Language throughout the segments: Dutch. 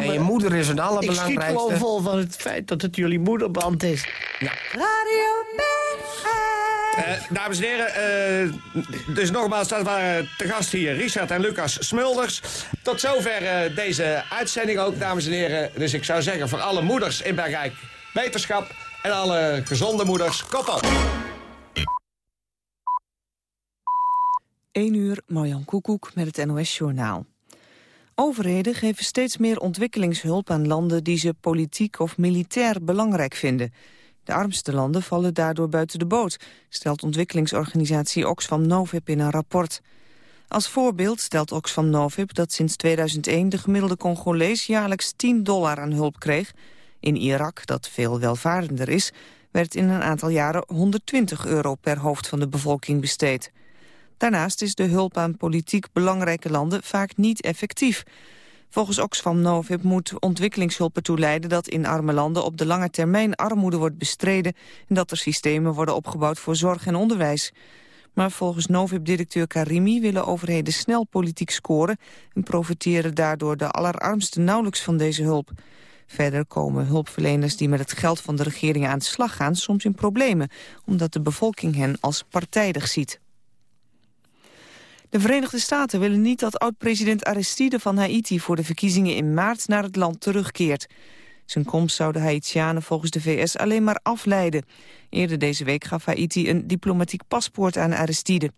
en je moeder is het allerbelangrijkste. Ik schiet gewoon vol van het feit dat het jullie moederband is. Ja. Radio uh, dames en heren, uh, dus nogmaals, dat waren te gast hier Richard en Lucas Smulders. Tot zover uh, deze uitzending ook, dames en heren. Dus ik zou zeggen, voor alle moeders in Bergijk, wetenschap en alle gezonde moeders, kop op. 1 uur, Marjan Koekoek met het NOS-journaal. Overheden geven steeds meer ontwikkelingshulp aan landen die ze politiek of militair belangrijk vinden. De armste landen vallen daardoor buiten de boot, stelt ontwikkelingsorganisatie Oxfam Novib in een rapport. Als voorbeeld stelt Oxfam Novib dat sinds 2001 de gemiddelde Congolees jaarlijks 10 dollar aan hulp kreeg. In Irak, dat veel welvarender is, werd in een aantal jaren 120 euro per hoofd van de bevolking besteed. Daarnaast is de hulp aan politiek belangrijke landen vaak niet effectief. Volgens Oxfam Novib moet ontwikkelingshulp ertoe leiden dat in arme landen op de lange termijn armoede wordt bestreden en dat er systemen worden opgebouwd voor zorg en onderwijs. Maar volgens Novib-directeur Karimi willen overheden snel politiek scoren en profiteren daardoor de allerarmsten nauwelijks van deze hulp. Verder komen hulpverleners die met het geld van de regering aan de slag gaan soms in problemen, omdat de bevolking hen als partijdig ziet. De Verenigde Staten willen niet dat oud-president Aristide van Haiti... voor de verkiezingen in maart naar het land terugkeert. Zijn komst zou de Haitianen volgens de VS alleen maar afleiden. Eerder deze week gaf Haiti een diplomatiek paspoort aan Aristide.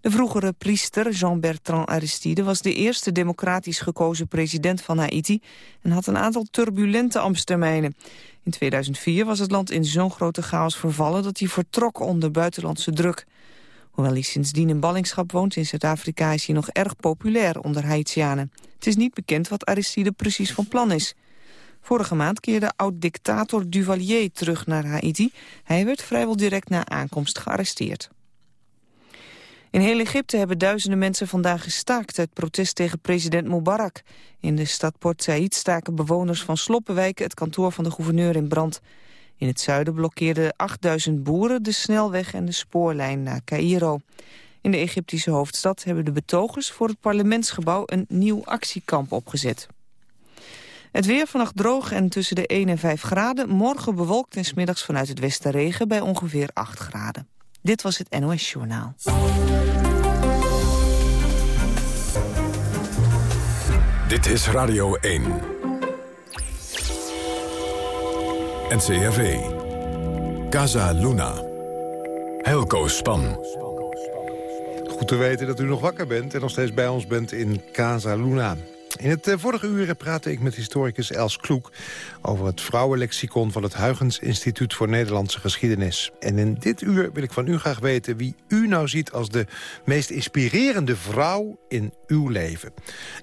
De vroegere priester Jean-Bertrand Aristide was de eerste democratisch gekozen president van Haiti en had een aantal turbulente ambtstermijnen. In 2004 was het land in zo'n grote chaos vervallen dat hij vertrok onder buitenlandse druk. Hoewel hij sindsdien in ballingschap woont in Zuid-Afrika... is hij nog erg populair onder Haitianen. Het is niet bekend wat Aristide precies van plan is. Vorige maand keerde oud-dictator Duvalier terug naar Haiti. Hij werd vrijwel direct na aankomst gearresteerd. In heel Egypte hebben duizenden mensen vandaag gestaakt... uit protest tegen president Mubarak. In de stad Port Said staken bewoners van Sloppenwijken... het kantoor van de gouverneur in brand. In het zuiden blokkeerden 8000 boeren de snelweg en de spoorlijn naar Cairo. In de Egyptische hoofdstad hebben de betogers voor het parlementsgebouw een nieuw actiekamp opgezet. Het weer vannacht droog en tussen de 1 en 5 graden. Morgen bewolkt en smiddags vanuit het westen regen bij ongeveer 8 graden. Dit was het NOS Journaal. Dit is Radio 1. NCRV. Casa Luna. Helco Span. Goed te weten dat u nog wakker bent en nog steeds bij ons bent in Casa Luna. In het eh, vorige uur praatte ik met historicus Els Kloek... over het vrouwenlexicon van het Huygens Instituut voor Nederlandse Geschiedenis. En in dit uur wil ik van u graag weten wie u nou ziet... als de meest inspirerende vrouw in uw leven.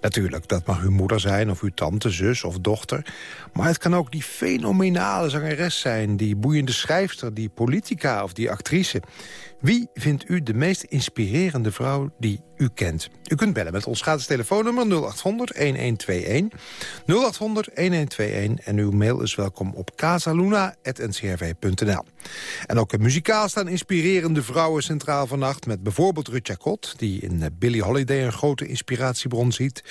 Natuurlijk, dat mag uw moeder zijn, of uw tante, zus of dochter. Maar het kan ook die fenomenale zangeres zijn... die boeiende schrijfster, die politica of die actrice... Wie vindt u de meest inspirerende vrouw die u kent? U kunt bellen met ons gratis telefoonnummer 0800-1121. 0800-1121 en uw mail is welkom op casaluna.ncrv.nl. En ook muzikaal staan inspirerende vrouwen centraal vannacht... met bijvoorbeeld Rutja Kot, die in eh, Billie Holiday een grote inspiratiebron ziet.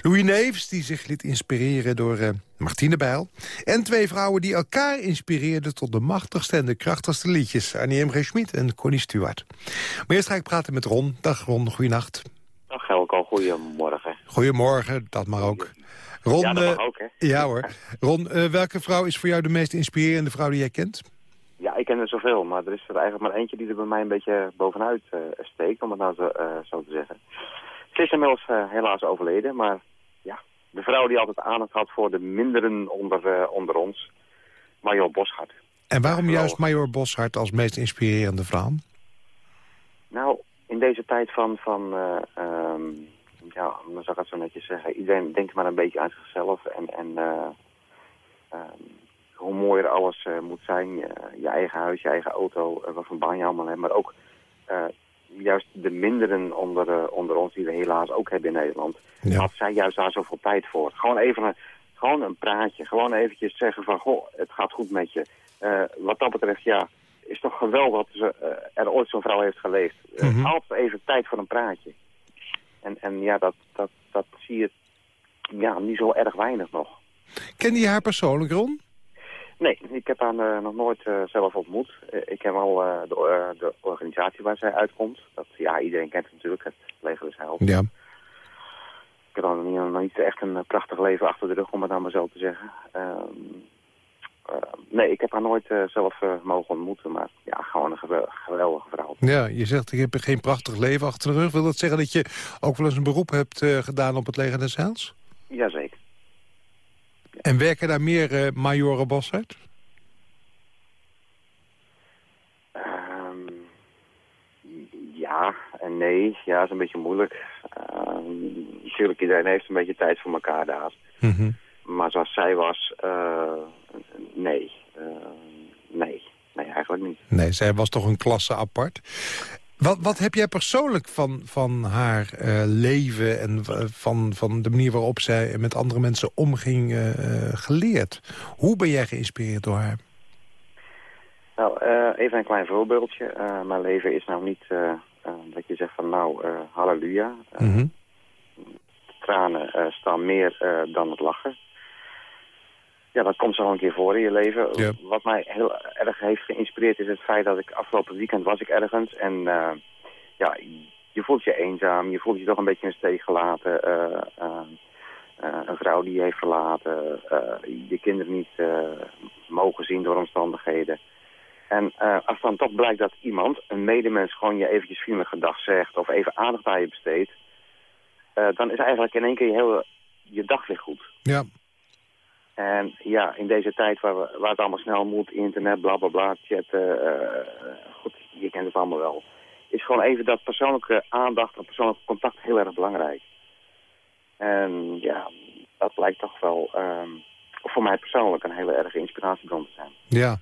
Louis Neves, die zich liet inspireren door... Uh, Martine Bijl. En twee vrouwen die elkaar inspireerden tot de machtigste en de krachtigste liedjes. Annie M. G. Schmid en Connie Stewart. Maar eerst ga ik praten met Ron. Dag Ron, goeienacht. Goedemorgen. Goedemorgen, dat mag ook. Ron, ja, dat mag ook, hè? Ja hoor. Ron, uh, welke vrouw is voor jou de meest inspirerende vrouw die jij kent? Ja, ik ken er zoveel, maar er is er eigenlijk maar eentje die er bij mij een beetje bovenuit uh, steekt, om het nou zo, uh, zo te zeggen. Ze is inmiddels helaas overleden, maar de vrouw die altijd aandacht had voor de minderen onder, onder ons, Major Boshart. En waarom juist Major Boshart als meest inspirerende vrouw? Nou, in deze tijd van, van um, ja, dan zou ik het zo netjes zeggen, iedereen denkt maar een beetje aan zichzelf en, en uh, um, hoe mooier alles moet zijn, je, je, eigen huis, je eigen auto, wat voor baan je allemaal hebt, maar ook juist de minderen onder, onder ons, die we helaas ook hebben in Nederland, ja. had zij juist daar zoveel tijd voor. Gewoon even een, gewoon een praatje, gewoon eventjes zeggen van, goh, het gaat goed met je. Uh, wat dat betreft, ja, is toch geweldig dat ze, uh, er ooit zo'n vrouw heeft geleefd. Uh, Altijd even tijd voor een praatje. En, en ja, dat, dat, dat zie je ja, niet zo erg weinig nog. Kende je haar persoonlijk, Ron? Nee, ik heb haar eh, nog nooit eh, zelf ontmoet. Eh, ik ken wel de, de organisatie waar zij uitkomt. Dat, ja, iedereen kent het natuurlijk, het Leger des Heils. Ja. Ik heb nog niet, nog niet echt een prachtig leven achter de rug, om het aan mezelf te zeggen. Ehm, eh, nee, ik heb haar nooit eh, zelf eh, mogen ontmoeten, maar ja, gewoon een gewel- geweldige vrouw. Ja, je zegt ik heb geen prachtig leven achter de rug. Wil dat zeggen dat je ook wel eens een beroep hebt eh, gedaan op het leger des Heils? Jazeker. En werken daar meer eh majoren Boshart? Ehm, ja en nee. Ja, is een beetje moeilijk. Ehm, natuurlijk, iedereen heeft een beetje tijd voor elkaar daar. Mhm. Maar zoals zij was, eh, nee. Eh, nee. Nee, eigenlijk niet. Nee, zij was toch een klasse apart. Wat, wat heb jij persoonlijk van, van haar eh, leven en eh, van, van de manier waarop zij met andere mensen omging eh, geleerd? Hoe ben jij geïnspireerd door haar? Nou, even een klein voorbeeldje. Mijn leven is nou niet dat je zegt van nou, halleluja. Mhm. tranen staan meer dan het lachen. Ja, dat komt zo een keer voor in je leven. Ja. Wat mij heel erg heeft geïnspireerd is het feit dat ik afgelopen weekend was ik ergens. En eh, ja, je voelt je eenzaam, je voelt je toch een beetje in de steek gelaten. eh, eh, een vrouw die je heeft verlaten, je kinderen niet mogen zien door omstandigheden. En als dan toch blijkt dat iemand, een medemens, gewoon je eventjes vriendelijk gedag zegt of even aandacht aan je besteedt, dan is eigenlijk in één keer je, hele, je dag weer goed. Ja, En ja, in deze tijd waar, we, waar het allemaal snel moet, internet, bla bla bla, chatten, eh, goed, je kent het allemaal wel. Is gewoon even dat persoonlijke aandacht en persoonlijke contact heel erg belangrijk. En ja, dat lijkt toch wel ehm, voor mij persoonlijk een hele erge inspiratiebron te zijn. ja.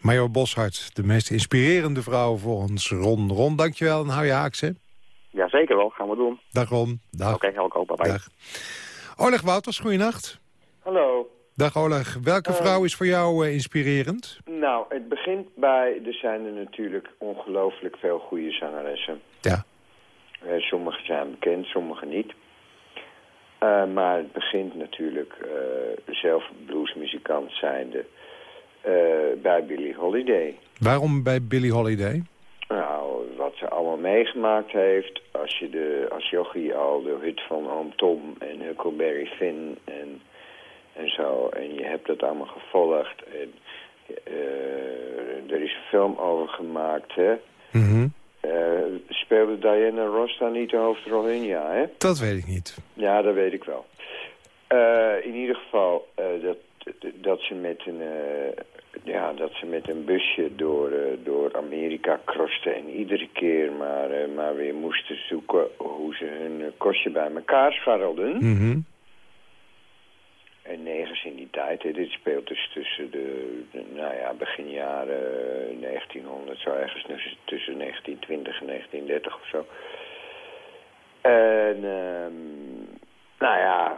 Major Boshart, de meest inspirerende vrouw voor ons. Ron, Ron, dankjewel en hou je haaks, hè? Ja, zeker wel. Gaan we doen. Dag Ron. Dag. Oké, Helco, bye bye. Dag. Oleg Wouters, goeienacht. Hallo. Dag Oleg. Welke Eh. vrouw is voor jou eh, inspirerend? Nou, het begint bij... Er zijn er natuurlijk ongelooflijk veel goede zangeressen. Ja. Eh, sommige zijn bekend, sommige niet. Maar het begint natuurlijk eh, zelf bluesmuzikant zijnde eh, bij Billie Holiday. Waarom bij Billie Holiday? Nou, wat ze allemaal meegemaakt heeft. Als je de, als jochie al de hut van Oom Tom en Huckleberry Finn en, en zo. En je hebt dat allemaal gevolgd. En, eh, er is een film over gemaakt, hè. Mhm. Eh, speelde Diana Ross daar niet de hoofdrol in? Ja, hè? Dat weet ik niet. Ja, dat weet ik wel. Eh, in ieder geval dat, dat, ze met een, ja, dat ze met een busje door, door Amerika krosten en iedere keer maar, maar weer moesten zoeken hoe ze hun kostje bij elkaar scharrelden. Mhm. En nergens in die tijd, hè, dit speelt dus tussen de, de, nou ja, begin jaren 1900, zo ergens tussen, tussen 1920 en 1930 of zo. En, ehm, nou ja,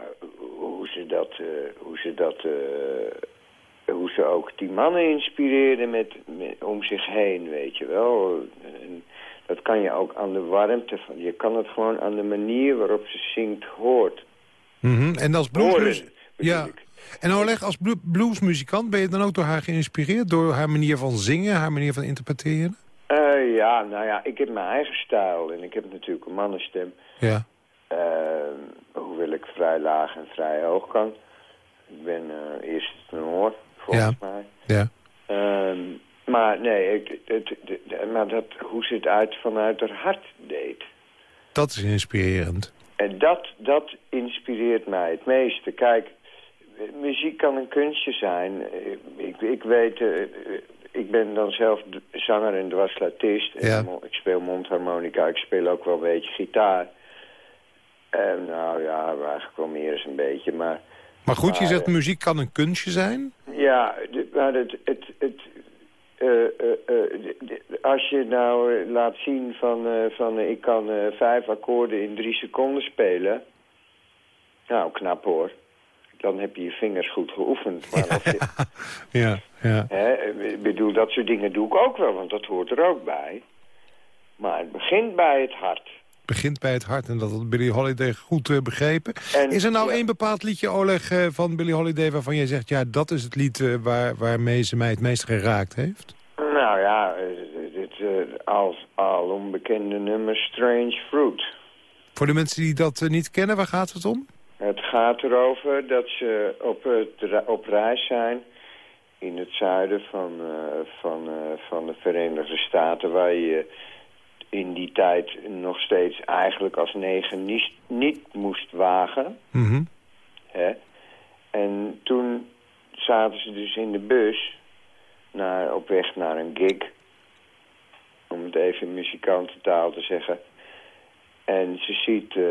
hoe ze dat, eh, hoe ze dat, eh, hoe ze ook die mannen inspireerden met, met, om zich heen, weet je wel. En dat kan je ook aan de warmte van, je kan het gewoon aan de manier waarop ze zingt hoort. Mhm. En als bluesmus... Ja. ik. En Oleg, als blu- bluesmuzikant ben je dan ook door haar geïnspireerd? Door haar manier van zingen, haar manier van interpreteren? Eh, ja, nou ja, ik heb mijn eigen stijl en ik heb natuurlijk een mannenstem. Ja. Eh, hoewel ik vrij laag en vrij hoog kan. Ik ben eh eerst tenor, volgens mij. Ja. Ehm, maar nee, ik, het, maar dat, hoe ze het uit, vanuit haar hart deed. Dat is inspirerend. En dat, dat inspireert mij het meeste. Kijk, muziek kan een kunstje zijn. Eh, Ik, ik weet, eh, eh, ik ben dan zelf zanger en dwarsfluitist. En Ja. Ik speel mondharmonica, ik speel ook wel een beetje gitaar. En nou ja, eigenlijk wel meer eens een beetje, maar... Maar goed, je Maar, zegt muziek kan een kunstje zijn. Ja, maar het, het, het, als je nou laat zien van, van ik kan vijf akkoorden in drie seconden spelen. Nou, knap hoor. Dan heb je je vingers goed geoefend. Maar je, Ja, ja. hè, ik bedoel, dat soort dingen doe ik ook wel, want dat hoort er ook bij. Maar het begint bij het hart. begint bij het hart... en dat had Billy Holiday goed uh, begrepen. En- is er nou ja. één bepaald liedje, Oleg, eh, van Billy Holiday... waarvan jij zegt, ja, dat is het lied eh, waar, waarmee ze mij het meest geraakt heeft? Nou ja, eh, dit eh, als al onbekende nummer Strange Fruit. Voor de mensen die dat eh, niet kennen, waar gaat het om? Het gaat erover dat ze op, het, op reis zijn in het zuiden van, eh, van, eh, van de Verenigde Staten... waar je in die tijd nog steeds eigenlijk als negen niet, niet moest wagen. Mhm. Hè? En toen zaten ze dus in de bus naar, op weg naar een gig. Om het even in muzikantentaal te zeggen. En ze ziet, eh,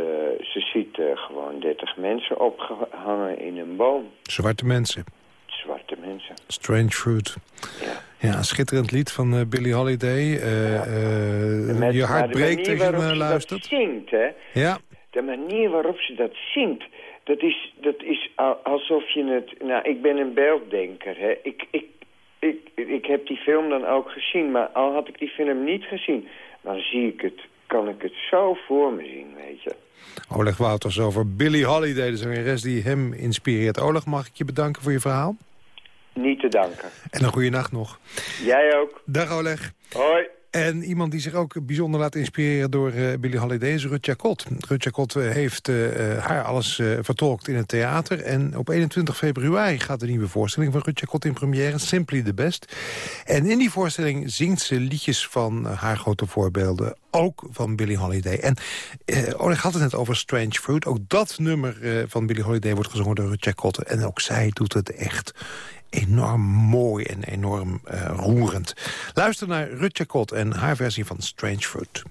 ze ziet eh, gewoon 30 mensen opgehangen in een boom. Zwarte mensen. Zwarte mensen. Strange Fruit. Ja. Ja, schitterend lied van eh, Billie Holiday. Met- je hart breekt als je naar ze dat luistert. zingt, hè. Ja, De manier waarop ze dat zingt, dat is, dat is alsof je het... Nou, ik ben een beelddenker, hè. Ik, ik, ik, ik heb die film dan ook gezien, maar al had ik die film niet gezien... dan zie ik het, kan ik het zo voor me zien, weet je. Oleg Wouters over Billie Holiday, de zangeres die hem inspireert. Oleg, mag ik je bedanken voor je verhaal? Niet te danken. En een goede nacht nog. Jij ook. Dag Oleg. Hoi. En iemand die zich ook bijzonder laat inspireren door eh Billie Holiday is Rut Jacot. Rut Jacot eh, heeft eh, haar alles vertolkt in het theater. En op 21 februari gaat de nieuwe voorstelling van Rut Jacot in première. Simply the Best. En in die voorstelling zingt ze liedjes van haar grote voorbeelden. Ook van Billie Holiday. En Oleg had het net over Strange Fruit. Ook dat nummer van Billie Holiday wordt gezongen door Rut Jacot. En ook zij doet het echt enorm mooi en enorm eh, roerend. Luister naar Rut Jacot en haar versie van Strange Fruit.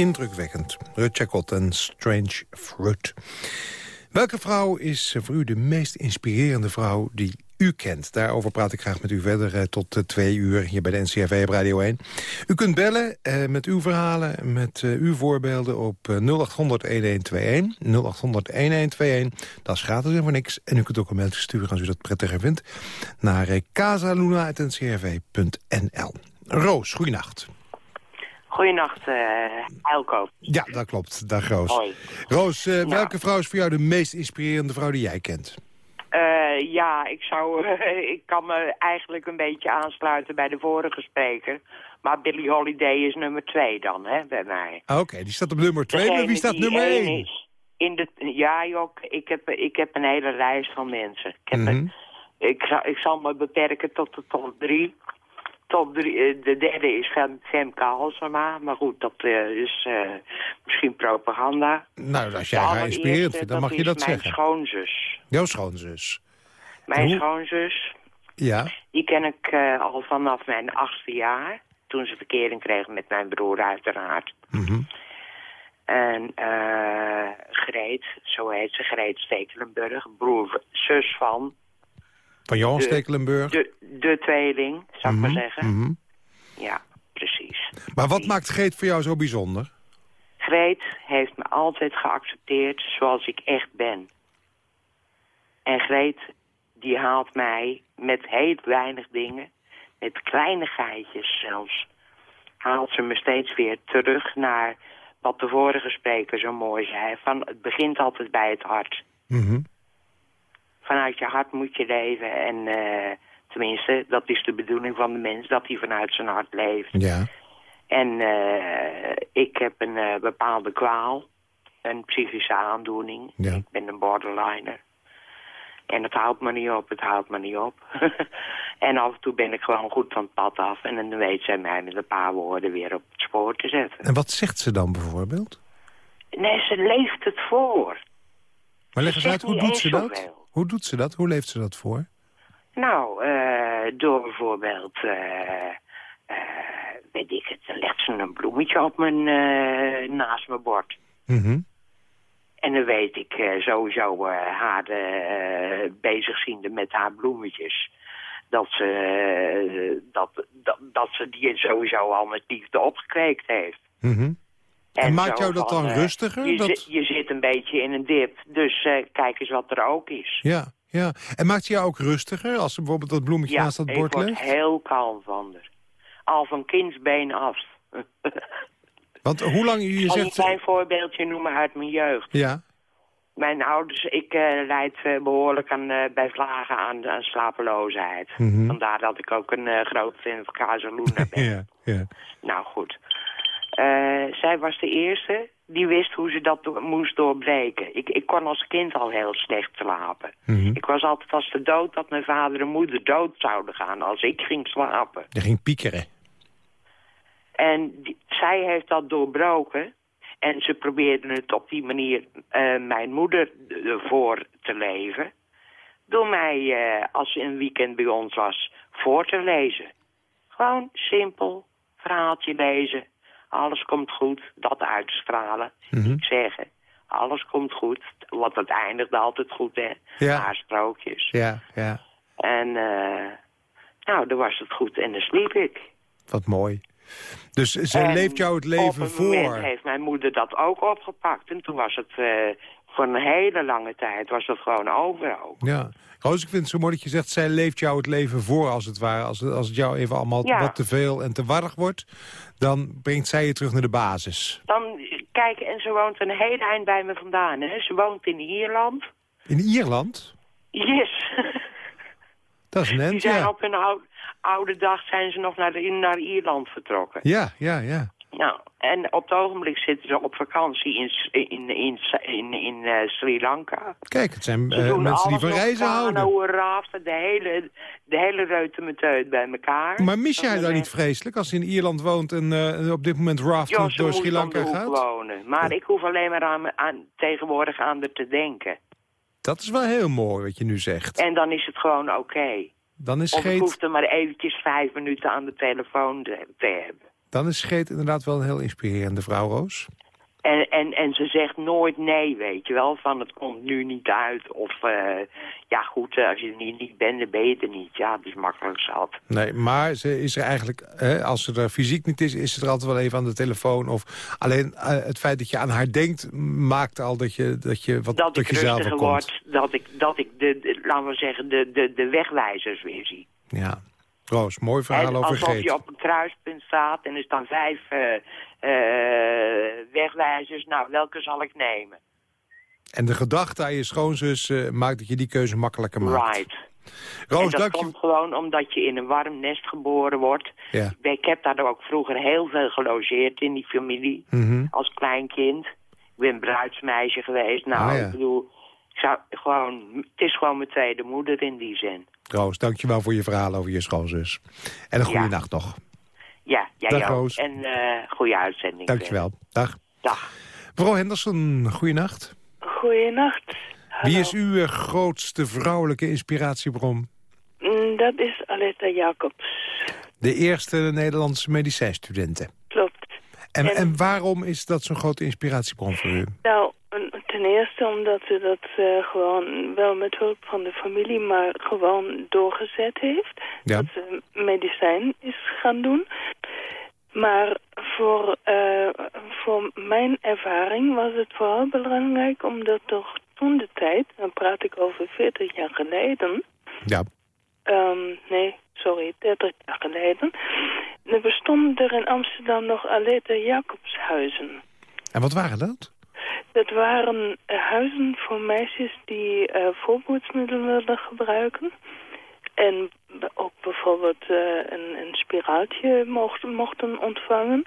Indrukwekkend. Rut Jacot en Strange Fruit. Welke vrouw is voor u de meest inspirerende vrouw die u kent? Daarover praat ik graag met u verder eh, tot uh, twee uur hier bij de NCRV Radio 1. U kunt bellen eh, met uw verhalen, met uw voorbeelden op 0800-1121. 0800-1121, dat is gratis en voor niks. En u kunt ook een mailtje sturen als u dat prettiger vindt... naar casaluna.ncrv.nl. Roos, goeienacht. Goeienacht, uh, Elko. Ja, dat klopt. Dag Roos. Hoi. Roos, uh, welke vrouw is voor jou de meest inspirerende vrouw die jij kent? Uh, ja, ik, zou, ik kan me eigenlijk een beetje aansluiten bij de vorige spreker. Maar Billie Holiday is nummer twee dan, hè, bij mij. Ah, Oké, okay. die staat op nummer twee, maar wie staat nummer één? Is in de, ja, joh, ik heb, ik heb een hele lijst van mensen. Ik, heb Mhm. een, ik, zal, ik zal me beperken tot de top drie top drie, uh, de derde is Fem, Femke Halsema. Maar goed, dat uh, is uh, misschien propaganda. Nou, als jij haar inspirerend vindt, dan mag je dat mijn zeggen. mijn schoonzus. Jouw schoonzus. Mijn Hoe... schoonzus, ja. die ken ik uh, al vanaf mijn achtste jaar. Toen ze verkering kregen met mijn broer uiteraard. Mm -hmm. En uh, Greet, zo heet ze, Greet Stekelenburg, broer, zus van... Van Johan Stekelenburg? De, de tweeling, zou mm ik maar zeggen. Mm -hmm. Ja, precies. Maar wat maakt Greet voor jou zo bijzonder? Greet heeft me altijd geaccepteerd zoals ik echt ben. En Greet, die haalt mij met heel weinig dingen, met kleinigheidjes zelfs, haalt ze me steeds weer terug naar wat de vorige spreker zo mooi zei. Van, het begint altijd bij het hart. Mm -hmm. Vanuit je hart moet je leven en uh, tenminste, dat is de bedoeling van de mens, dat hij vanuit zijn hart leeft. Ja. En uh, ik heb een uh, bepaalde kwaal, een psychische aandoening. Ja. Ik ben een borderliner. En het houdt me niet op, het houdt me niet op. en af en toe ben ik gewoon goed van het pad af. En dan weet zij mij met een paar woorden weer op het spoor te zetten. En wat zegt ze dan bijvoorbeeld? Nee, ze leeft het voor. Maar leg eens uit, hoe doet ze dat? Hoe doet ze dat? Hoe leeft ze dat voor? Nou, uh, door bijvoorbeeld... Uh, weet ik het, dan legt ze een bloemetje op mijn, naast mijn bord. Mm -hmm. En dan weet ik sowieso haar uh, bezigziende met haar bloemetjes. Dat ze, dat, dat, dat ze die sowieso al met liefde opgekweekt heeft. Mm -hmm. En, en maakt jou dat van, dan rustiger? Je, dat... zit, je zit een beetje in een dip, dus kijk eens wat er ook is. Ja, ja. En maakt ze jou ook rustiger als bijvoorbeeld dat bloemetje ja, naast dat bord legt? ik word heel kalm van haar. Al van kindsbeen af. Want hoe lang je zegt... ik een klein voorbeeldje noemen uit mijn jeugd? Ja. Mijn ouders, ik uh, leid uh, behoorlijk aan, uh, bij vlagen aan, aan slapeloosheid. Mhm. Mm -hmm. Vandaar dat ik ook een groot fan van Casaluna ben. ja, ja. Nou goed. Zij was de eerste die wist hoe ze dat do moest doorbreken. Ik, ik kon als kind al heel slecht slapen. Mhm. Mm -hmm. Ik was altijd als de dood dat mijn vader en moeder dood zouden gaan als ik ging slapen. Je ging piekeren. En die, zij heeft dat doorbroken. En ze probeerden het op die manier uh, mijn moeder voor te leven. Door mij, uh, als ze een weekend bij ons was, voor te lezen. Gewoon simpel, verhaaltje lezen. Alles komt goed, dat uitstralen. Mm -hmm. Zeggen, alles komt goed. Want het eindigde altijd goed, hè. Ja. Haar sprookjes. Ja, ja. En uh, nou, dan was het goed en dan sliep ik. Wat mooi. Dus ze en leeft jou het leven voor. Op een moment heeft mijn moeder dat ook opgepakt. En toen was het uh, voor een hele lange tijd was het gewoon over ook. Ja. Roos, ik vind het zo mooi dat je zegt... zij leeft jou het leven voor, als het ware. Als het, als het jou even allemaal ja. wat te veel en te warrig wordt... dan brengt zij je terug naar de basis. Dan, kijk, en ze woont een heel eind bij me vandaan. Hè? Ze woont in Ierland. In Ierland? Yes. Dat is een end, Die zijn ja. op hun oude, oude dag zijn ze nog naar, de, naar Ierland vertrokken. Ja, ja, ja. Nou, en op het ogenblik zitten ze op vakantie in, in, in, in, in uh, Sri Lanka. Kijk, het zijn Ze uh, doen mensen die van reizen houden. kanoën, raften, de hele, de hele reutemeteut bij elkaar. Maar mis jij daar niet vreselijk als je in Ierland woont en uh, op dit moment raftend Jos, door Sri Lanka gaat? wonen. Maar ik hoef alleen maar aan, aan, tegenwoordig aan er te denken. Dat is wel heel mooi wat je nu zegt. En dan is het gewoon oké. Okay. Dan is of Geet... ik hoef er maar eventjes vijf minuten aan de telefoon te, te hebben. Dan is Geet inderdaad wel een heel inspirerende vrouw, Roos. En, en, en ze zegt nooit nee, weet je wel, van het komt nu niet uit. Of, eh, ja goed, eh, als je er niet, niet bent, dan ben je er niet. Ja, dat is makkelijk zat. Nee, maar ze is er eigenlijk, hè, als ze er fysiek niet is... is ze er altijd wel even aan de telefoon. Of alleen eh, het feit dat je aan haar denkt... maakt al dat je, dat je wat Dat tot ik jezelf rustiger komt. word, dat ik, dat ik de, de, laten we zeggen, de, de, de wegwijzers weer zie. Ja. Roos, mooi verhaal over alsof Geet. je op een kruispunt staat en er staan vijf eh, eh, wegwijzers. Nou, welke zal ik nemen? En de gedachte aan je schoonzus eh, maakt dat je die keuze makkelijker maakt. Right. en Roos, dat komt gewoon omdat je in een warm nest geboren wordt. Ja. Ik heb daar ook vroeger heel veel gelogeerd in die familie. Mhm. Als klein kind. Ik ben bruidsmeisje geweest. Nou, Ah, ja. ik bedoel, ik zou gewoon, het is gewoon mijn tweede moeder in die zin. Roos, dank je wel voor je verhaal over je schoonzus. En een goede Ja. nacht nog. Ja, jij Dag, ook. Roos. En eh goede uitzending. Dank je wel. Dag. Dag. Mevrouw Henderson, goeienacht. Goeienacht. Wie is uw eh, grootste vrouwelijke inspiratiebron? Mm, Dat is Aletta Jacobs. De eerste Nederlandse medicijnstudenten. Klopt. En, en... En- waarom is dat zo'n grote inspiratiebron voor u? Nou, ten eerste omdat ze dat eh, gewoon wel met hulp van de familie, maar gewoon doorgezet heeft. Ja. Dat ze medicijn is gaan doen. Maar voor, eh, voor mijn ervaring was het vooral belangrijk omdat toch toen de tijd, dan praat ik over 40 jaar geleden, Ja. Ehm, nee, sorry, 30 jaar geleden. Er bestonden er in Amsterdam nog Aleta Jacobshuizen. En wat waren dat? Dat waren eh, huizen voor meisjes die eh voorboedsmiddelen wilden gebruiken. En ook bijvoorbeeld eh, een, een spiraaltje mochten, mochten ontvangen.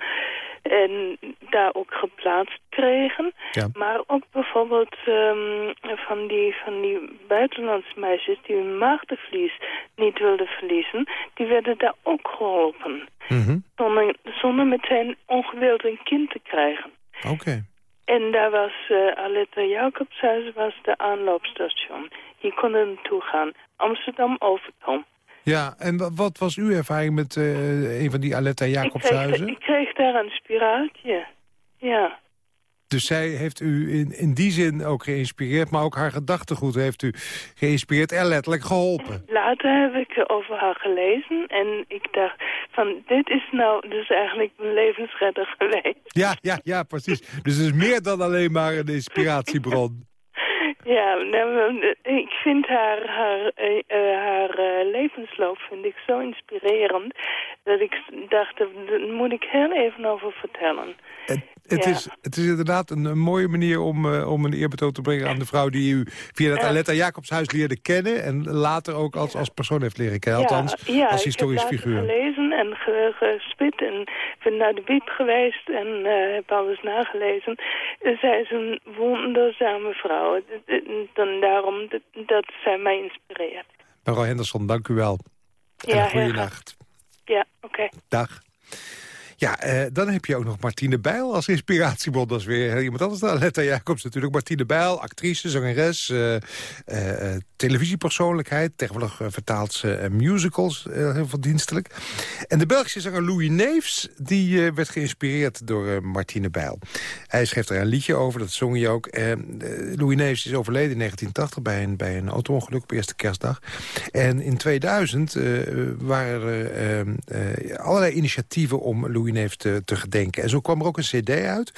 En daar ook geplaatst kregen. Ja. Maar ook bijvoorbeeld ehm, van, die, van die buitenlandse meisjes die hun maagdenvlies niet wilden verliezen. Die werden daar ook geholpen. Mhm. Zonder, zonder meteen ongewild een kind te krijgen. Oké. En daar was uh, Aletta Jacobshuis was de aanloopstation. Hier konden we naartoe gaan. Amsterdam Overtoom. Ja, en wa- wat was uw ervaring met eh, een van die Aletta Ik kreeg, Jacobshuizen? ik kreeg daar een spiraaltje. Ja. Dus zij heeft u in, in die zin ook geïnspireerd... maar ook haar gedachtegoed heeft u geïnspireerd en letterlijk geholpen. Later heb ik over haar gelezen en ik dacht van dit is nou dus eigenlijk mijn levensredder geweest. Ja, ja, ja, precies. Dus het is meer dan alleen maar een inspiratiebron. Ja, nou, ik vind haar, haar, eh, eh, haar eh, levensloop vind ik zo inspirerend... dat ik dacht, daar moet ik heel even over vertellen. Het, het, Ja. is, het is inderdaad een, een mooie manier om, eh, om een eerbetoon te brengen aan de vrouw... die u via het Ja. Aletta Jacobshuis leerde kennen... en later ook als, als persoon heeft leren kennen. Althans, ja, als ik historisch heb later figuur. gelezen en ge- gespit en ben naar de biep geweest en eh, heb alles nagelezen. Eh, Zij is een wonderzame vrouw. Dan daarom dat, dat zij mij inspireert. Mevrouw Henderson, dank u wel. En Ja, een goede heel nacht. Ja, oké. Dag. Ja, eh, dan heb je ook nog Martine Bijl als inspiratiebron. Dat is weer iemand anders dan Aletta Jacobs natuurlijk. Martine Bijl, actrice, zangeres, eh, eh, eh, televisiepersoonlijkheid. Tegenwoordig eh, vertaalt ze eh, musicals, eh, heel verdienstelijk. En de Belgische zanger Louis Neefs, die eh, werd geïnspireerd door eh, Martine Bijl. Hij schreef er een liedje over, dat zong hij ook. Eh, eh, Louis Neefs is overleden in 1980 bij een, bij een auto-ongeluk op eerste kerstdag. En in 2000 eh, waren er eh, eh, allerlei initiatieven om Louis Neefs te, te gedenken. En zo kwam er ook een cd uit.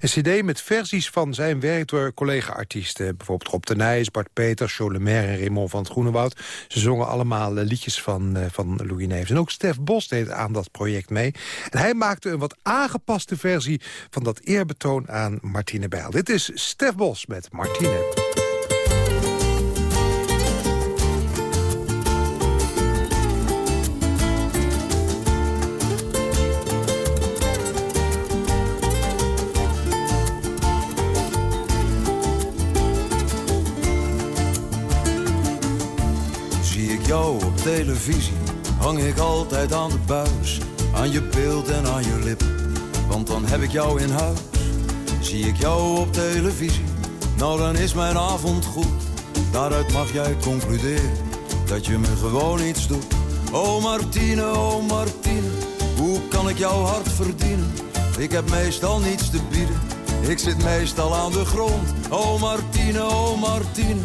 Een cd met versies van zijn werk door collega-artiesten. Bijvoorbeeld Rob de Nijs, Bart Peters, Lemaire en Raymond van het Groenewoud. Ze zongen allemaal eh, liedjes van, eh, van Louis Neefs. En ook Stef Bos deed aan dat project mee. En hij maakte een wat aangepaste versie van dat eerbetoon aan Martine Bijl. Dit is Stef Bos met Martine. Jou op televisie, hang ik altijd aan de buis. Aan je beeld en aan je lippen, want dan heb ik jou in huis. Zie ik jou op televisie, nou dan is mijn avond goed. Daaruit mag jij concluderen, dat je me gewoon iets doet. Oh Martine, oh Martine, hoe kan ik jouw hart verdienen? Ik heb meestal niets te bieden, Ik zit meestal aan de grond. Oh Martine, oh Martine,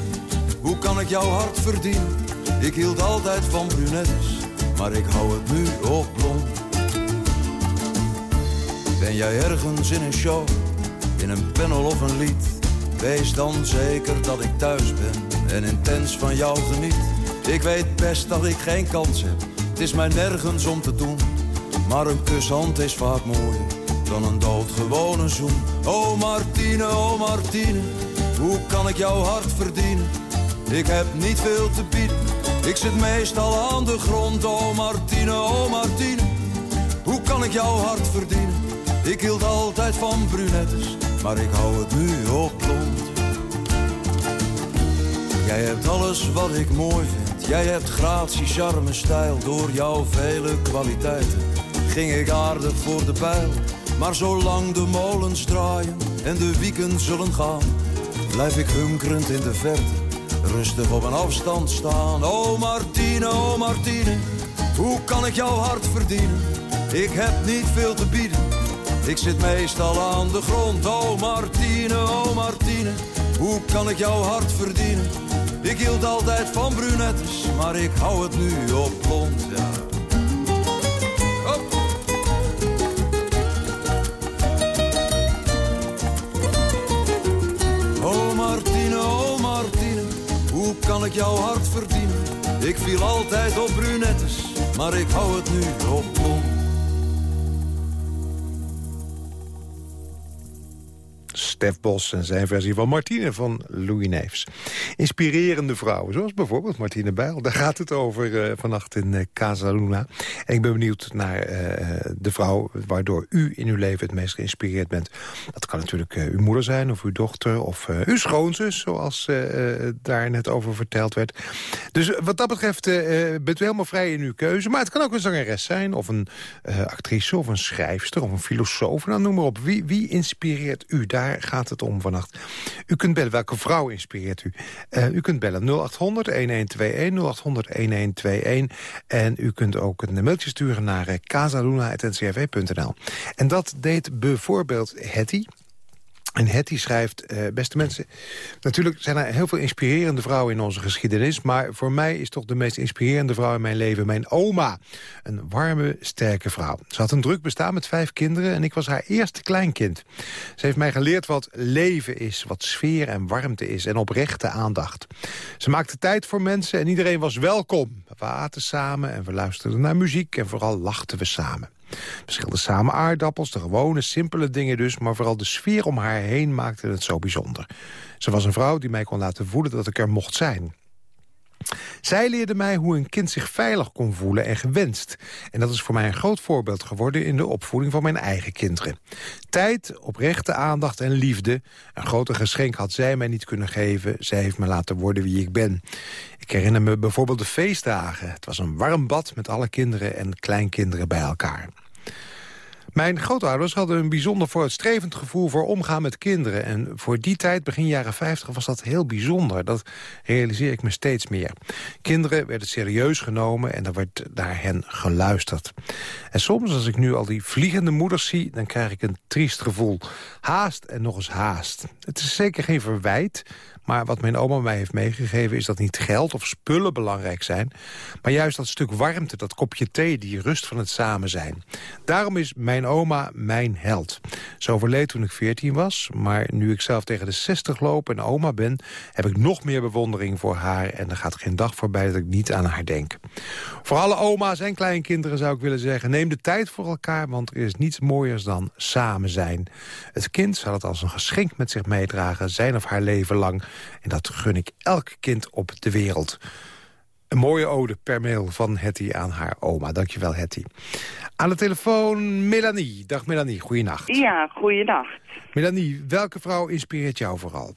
hoe kan ik jouw hart verdienen? Ik hield altijd van brunettes, maar ik hou het nu op blond. Ben jij ergens in een show, in een panel of een lied? Wees dan zeker dat ik thuis ben en intens van jou geniet. Ik weet best dat ik geen kans heb, het is mij nergens om te doen. Maar een kushand is vaak mooier dan een doodgewone zoen. Oh Martine, oh Martine, hoe kan ik jouw hart verdienen? Ik heb niet veel te bieden, ik zit meestal aan de grond. Oh Martine, oh Martine, hoe kan ik jouw hart verdienen? Ik hield altijd van brunettes, maar ik hou het nu op blond. Jij hebt alles wat ik mooi vind. Jij hebt gratie, charme, stijl. Door jouw vele kwaliteiten ging ik aardig voor de pijl. Maar zolang de molens draaien en de wieken zullen gaan, blijf ik hunkerend in de verte, rustig op een afstand staan. Oh Martine, oh Martine, hoe kan ik jouw hart verdienen? Ik heb niet veel te bieden, ik zit meestal aan de grond. Oh Martine, oh Martine, hoe kan ik jouw hart verdienen? Ik hield altijd van brunettes, maar ik hou het nu op blond. Jouw hart verdienen? Ik viel altijd op brunettes, maar ik hou het nu op blond. Stef Bos en zijn versie van Martine van Louis Neefs. Inspirerende vrouwen, zoals bijvoorbeeld Martine Bijl. Daar gaat het over uh, vannacht in uh, Casa Luna. En ik ben benieuwd naar uh, de vrouw waardoor u in uw leven het meest geïnspireerd bent. Dat kan natuurlijk uw moeder zijn, of uw dochter, of uw schoonzus... zoals daar net over verteld werd. Dus wat dat betreft bent u helemaal vrij in uw keuze. Maar het kan ook een zangeres zijn, of een actrice, of een schrijfster... of een filosoof, nou, noem maar op. Wie, wie inspireert u? Daar gaat het om vannacht. U kunt bellen. Welke vrouw inspireert u? Uh, u kunt bellen 0800-1121, 0800-1121. En u kunt ook een mailtje sturen naar uh, casaluna.ncrv.nl. En dat deed bijvoorbeeld Hetty. En Hetty schrijft, uh, beste mensen... natuurlijk zijn er heel veel inspirerende vrouwen in onze geschiedenis... maar voor mij is toch de meest inspirerende vrouw in mijn leven mijn oma. Een warme, sterke vrouw. Ze had een druk bestaan met vijf kinderen... en ik was haar eerste kleinkind. Ze heeft mij geleerd wat leven is, wat sfeer en warmte is... en oprechte aandacht. Ze maakte tijd voor mensen en iedereen was welkom. We aten samen en we luisterden naar muziek... en vooral lachten we samen. We schilden samen aardappels, de gewone, simpele dingen dus... maar vooral de sfeer om haar heen maakte het zo bijzonder. Ze was een vrouw die mij kon laten voelen dat ik er mocht zijn. Zij leerde mij hoe een kind zich veilig kon voelen en gewenst. En dat is voor mij een groot voorbeeld geworden in de opvoeding van mijn eigen kinderen. Tijd, oprechte aandacht en liefde. Een groter geschenk had zij mij niet kunnen geven. Zij heeft me laten worden wie ik ben. Ik herinner me bijvoorbeeld de feestdagen. Het was een warm bad met alle kinderen en kleinkinderen bij elkaar. Mijn grootouders hadden een bijzonder vooruitstrevend gevoel voor omgaan met kinderen. En voor die tijd, begin jaren 50, was dat heel bijzonder. Dat realiseer ik me steeds meer. Kinderen werden serieus genomen en er werd naar hen geluisterd. En soms, als ik nu al die vliegende moeders zie, dan krijg ik een triest gevoel. Haast en nog eens haast. Het is zeker geen verwijt, maar wat mijn oma mij heeft meegegeven... is dat niet geld of spullen belangrijk zijn... maar juist dat stuk warmte, dat kopje thee, die rust van het samen zijn. Daarom is mijn oma mijn held. Ze overleed toen ik 14 was, maar nu ik zelf tegen de 60 loop en oma ben... heb ik nog meer bewondering voor haar... en er gaat geen dag voorbij dat ik niet aan haar denk. Voor alle oma's en kleinkinderen zou ik willen zeggen... neem de tijd voor elkaar, want er is niets mooiers dan samen zijn. Het kind zal het als een geschenk met zich meedragen, zijn of haar leven lang... En dat gun ik elk kind op de wereld. Een mooie ode per mail van Hetty aan haar oma. Dankjewel, Hetty. Aan de telefoon Melanie. Dag Melanie, goeienacht. Ja, goeienacht. Melanie, welke vrouw inspireert jou vooral?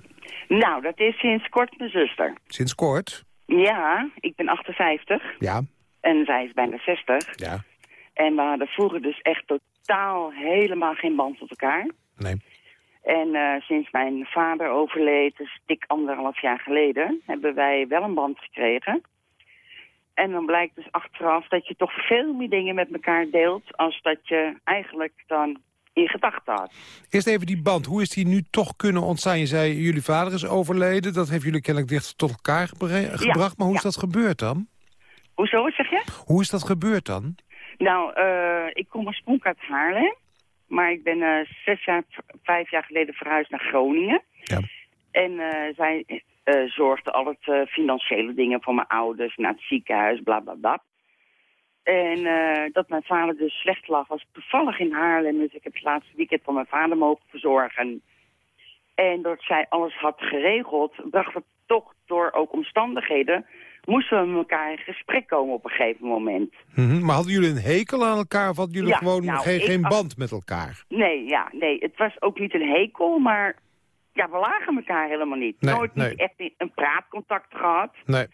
Nou, dat is sinds kort mijn zuster. Sinds kort? Ja, ik ben 58. Ja. En zij is bijna 60. Ja. En we hadden vroeger dus echt totaal helemaal geen band tot elkaar. Nee. En uh, sinds mijn vader overleed, dus dik anderhalf jaar geleden, hebben wij wel een band gekregen. En dan blijkt dus achteraf dat je toch veel meer dingen met elkaar deelt... als dat je eigenlijk dan in gedachten had. Eerst even die band. Hoe is die nu toch kunnen ontstaan? Je zei, jullie vader is overleden. Dat heeft jullie kennelijk dicht tot elkaar gebra- gebracht. Maar hoe is dat gebeurd dan? Hoezo, wat zeg je? Hoe is dat gebeurd dan? Nou, eh, ik kom oorspronkelijk uit Haarlem. Maar ik ben eh, zes jaar, vijf jaar geleden verhuisd naar Groningen. Ja. En eh, zij eh, zorgde al het eh, financiële dingen voor mijn ouders, naar het ziekenhuis, bla bla bla. En eh, dat mijn vader dus slecht lag, was toevallig in Haarlem. Dus ik heb het laatste weekend van mijn vader mogen verzorgen. En doordat zij alles had geregeld, bracht het toch door ook omstandigheden... moesten we met elkaar in gesprek komen op een gegeven moment. Mhm, Maar hadden jullie een hekel aan elkaar of hadden jullie Ja, gewoon nou, geen, had- band met elkaar? Nee, ja, nee, het was ook niet een hekel, maar ja, we lagen elkaar helemaal niet. Nee, nooit nee. niet echt een praatcontact gehad. Nee.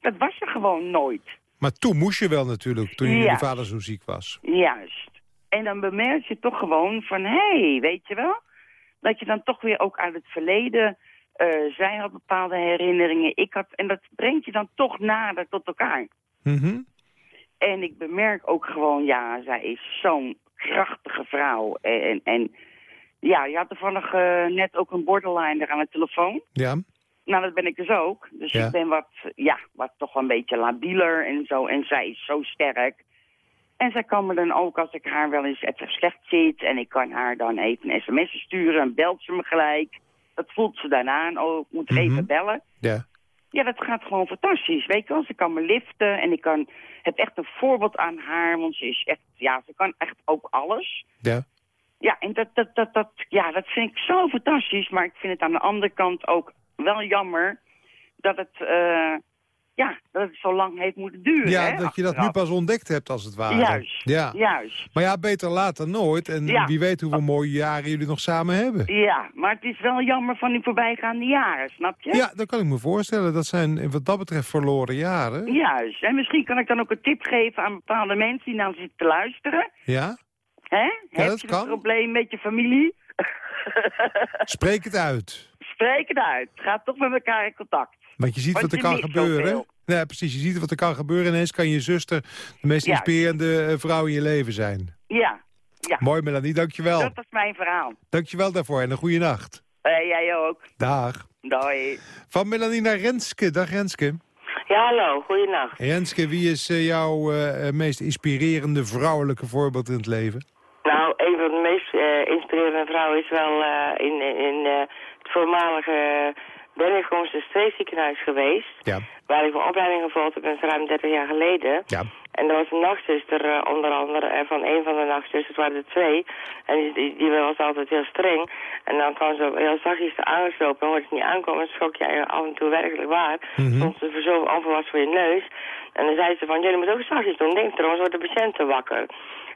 Dat was er gewoon nooit. Maar toen moest je wel natuurlijk, toen Ja. jullie vader zo ziek was. Juist. En dan bemerk je toch gewoon van, hé, hey, weet je wel? Dat je dan toch weer ook uit het verleden... eh, zij had bepaalde herinneringen, ik had... En dat brengt je dan toch nader tot elkaar. Mhm. En ik bemerk ook gewoon, ja, zij is zo'n krachtige vrouw. En, en ja, je had toevallig eh, net ook een borderline er aan de telefoon. Ja. Nou, dat ben ik dus ook. Dus Ja. ik ben wat, ja, wat toch wel een beetje labieler en zo. En zij is zo sterk. En zij kan me dan ook, als ik haar wel eens even slecht zit... en ik kan haar dan even een sms sturen en belt ze me gelijk. Dat voelt ze daarna en oh, ik moet even bellen. Ja. Ja, dat gaat gewoon fantastisch. Weet je wel, ze kan me liften en ik kan, heb echt een voorbeeld aan haar. Want ze is echt, ja, ze kan echt ook alles. Ja. Ja, en dat, dat, dat, dat, ja, dat vind ik zo fantastisch. Maar ik vind het aan de andere kant ook wel jammer dat het, eh, ja, dat het zo lang heeft moeten duren. Ja, hè, dat je dat nu pas ontdekt hebt als het ware. Juist, Ja. juist. Maar ja, beter laat dan nooit. En Ja. wie weet hoeveel mooie jaren jullie nog samen hebben. Ja, maar het is wel jammer van die voorbijgaande jaren, snap je? Ja, dat kan ik me voorstellen. Dat zijn wat dat betreft verloren jaren. Juist. En misschien kan ik dan ook een tip geven aan bepaalde mensen die nou zitten te luisteren. Ja? Hè? Heb dat je kan. een probleem met je familie? Spreek het uit. Spreek het uit. Ga toch met elkaar in contact. Want je ziet Want wat er kan gebeuren. Ja, precies. Je ziet wat er kan gebeuren. Ineens kan je zuster de meest Ja. inspirerende eh, vrouw in je leven zijn. Ja, ja. Mooi, Melanie. Dankjewel. Dat was mijn verhaal. Dankjewel daarvoor en een goede nacht. Eh, jij ook. Dag. Doei. Van Melanie naar Renske. Dag Renske. Ja, hallo, goeienacht. Renske, wie is eh, jouw eh, meest inspirerende vrouwelijke voorbeeld in het leven? Nou, een van de meest eh, inspirerende vrouwen is wel eh, in, in eh, het voormalige Bennekomse streekziekenhuis geweest. Ja. Waar ik mijn opleiding gevolgd heb, is ruim 30 jaar geleden. Ja. En er was een nachtzuster onder andere, en van een van de nachtzusters, het waren er twee. En die, die, die was altijd heel streng. En dan kwam ze heel zachtjes aangeslopen en hoorde ze niet aankomen. Dan schrok je af en toe werkelijk waar. Stond ze voor zo onverwachts voor je neus. En dan zei ze van, jullie moeten ook zachtjes doen. Denk erom, wordt de patiënten wakker.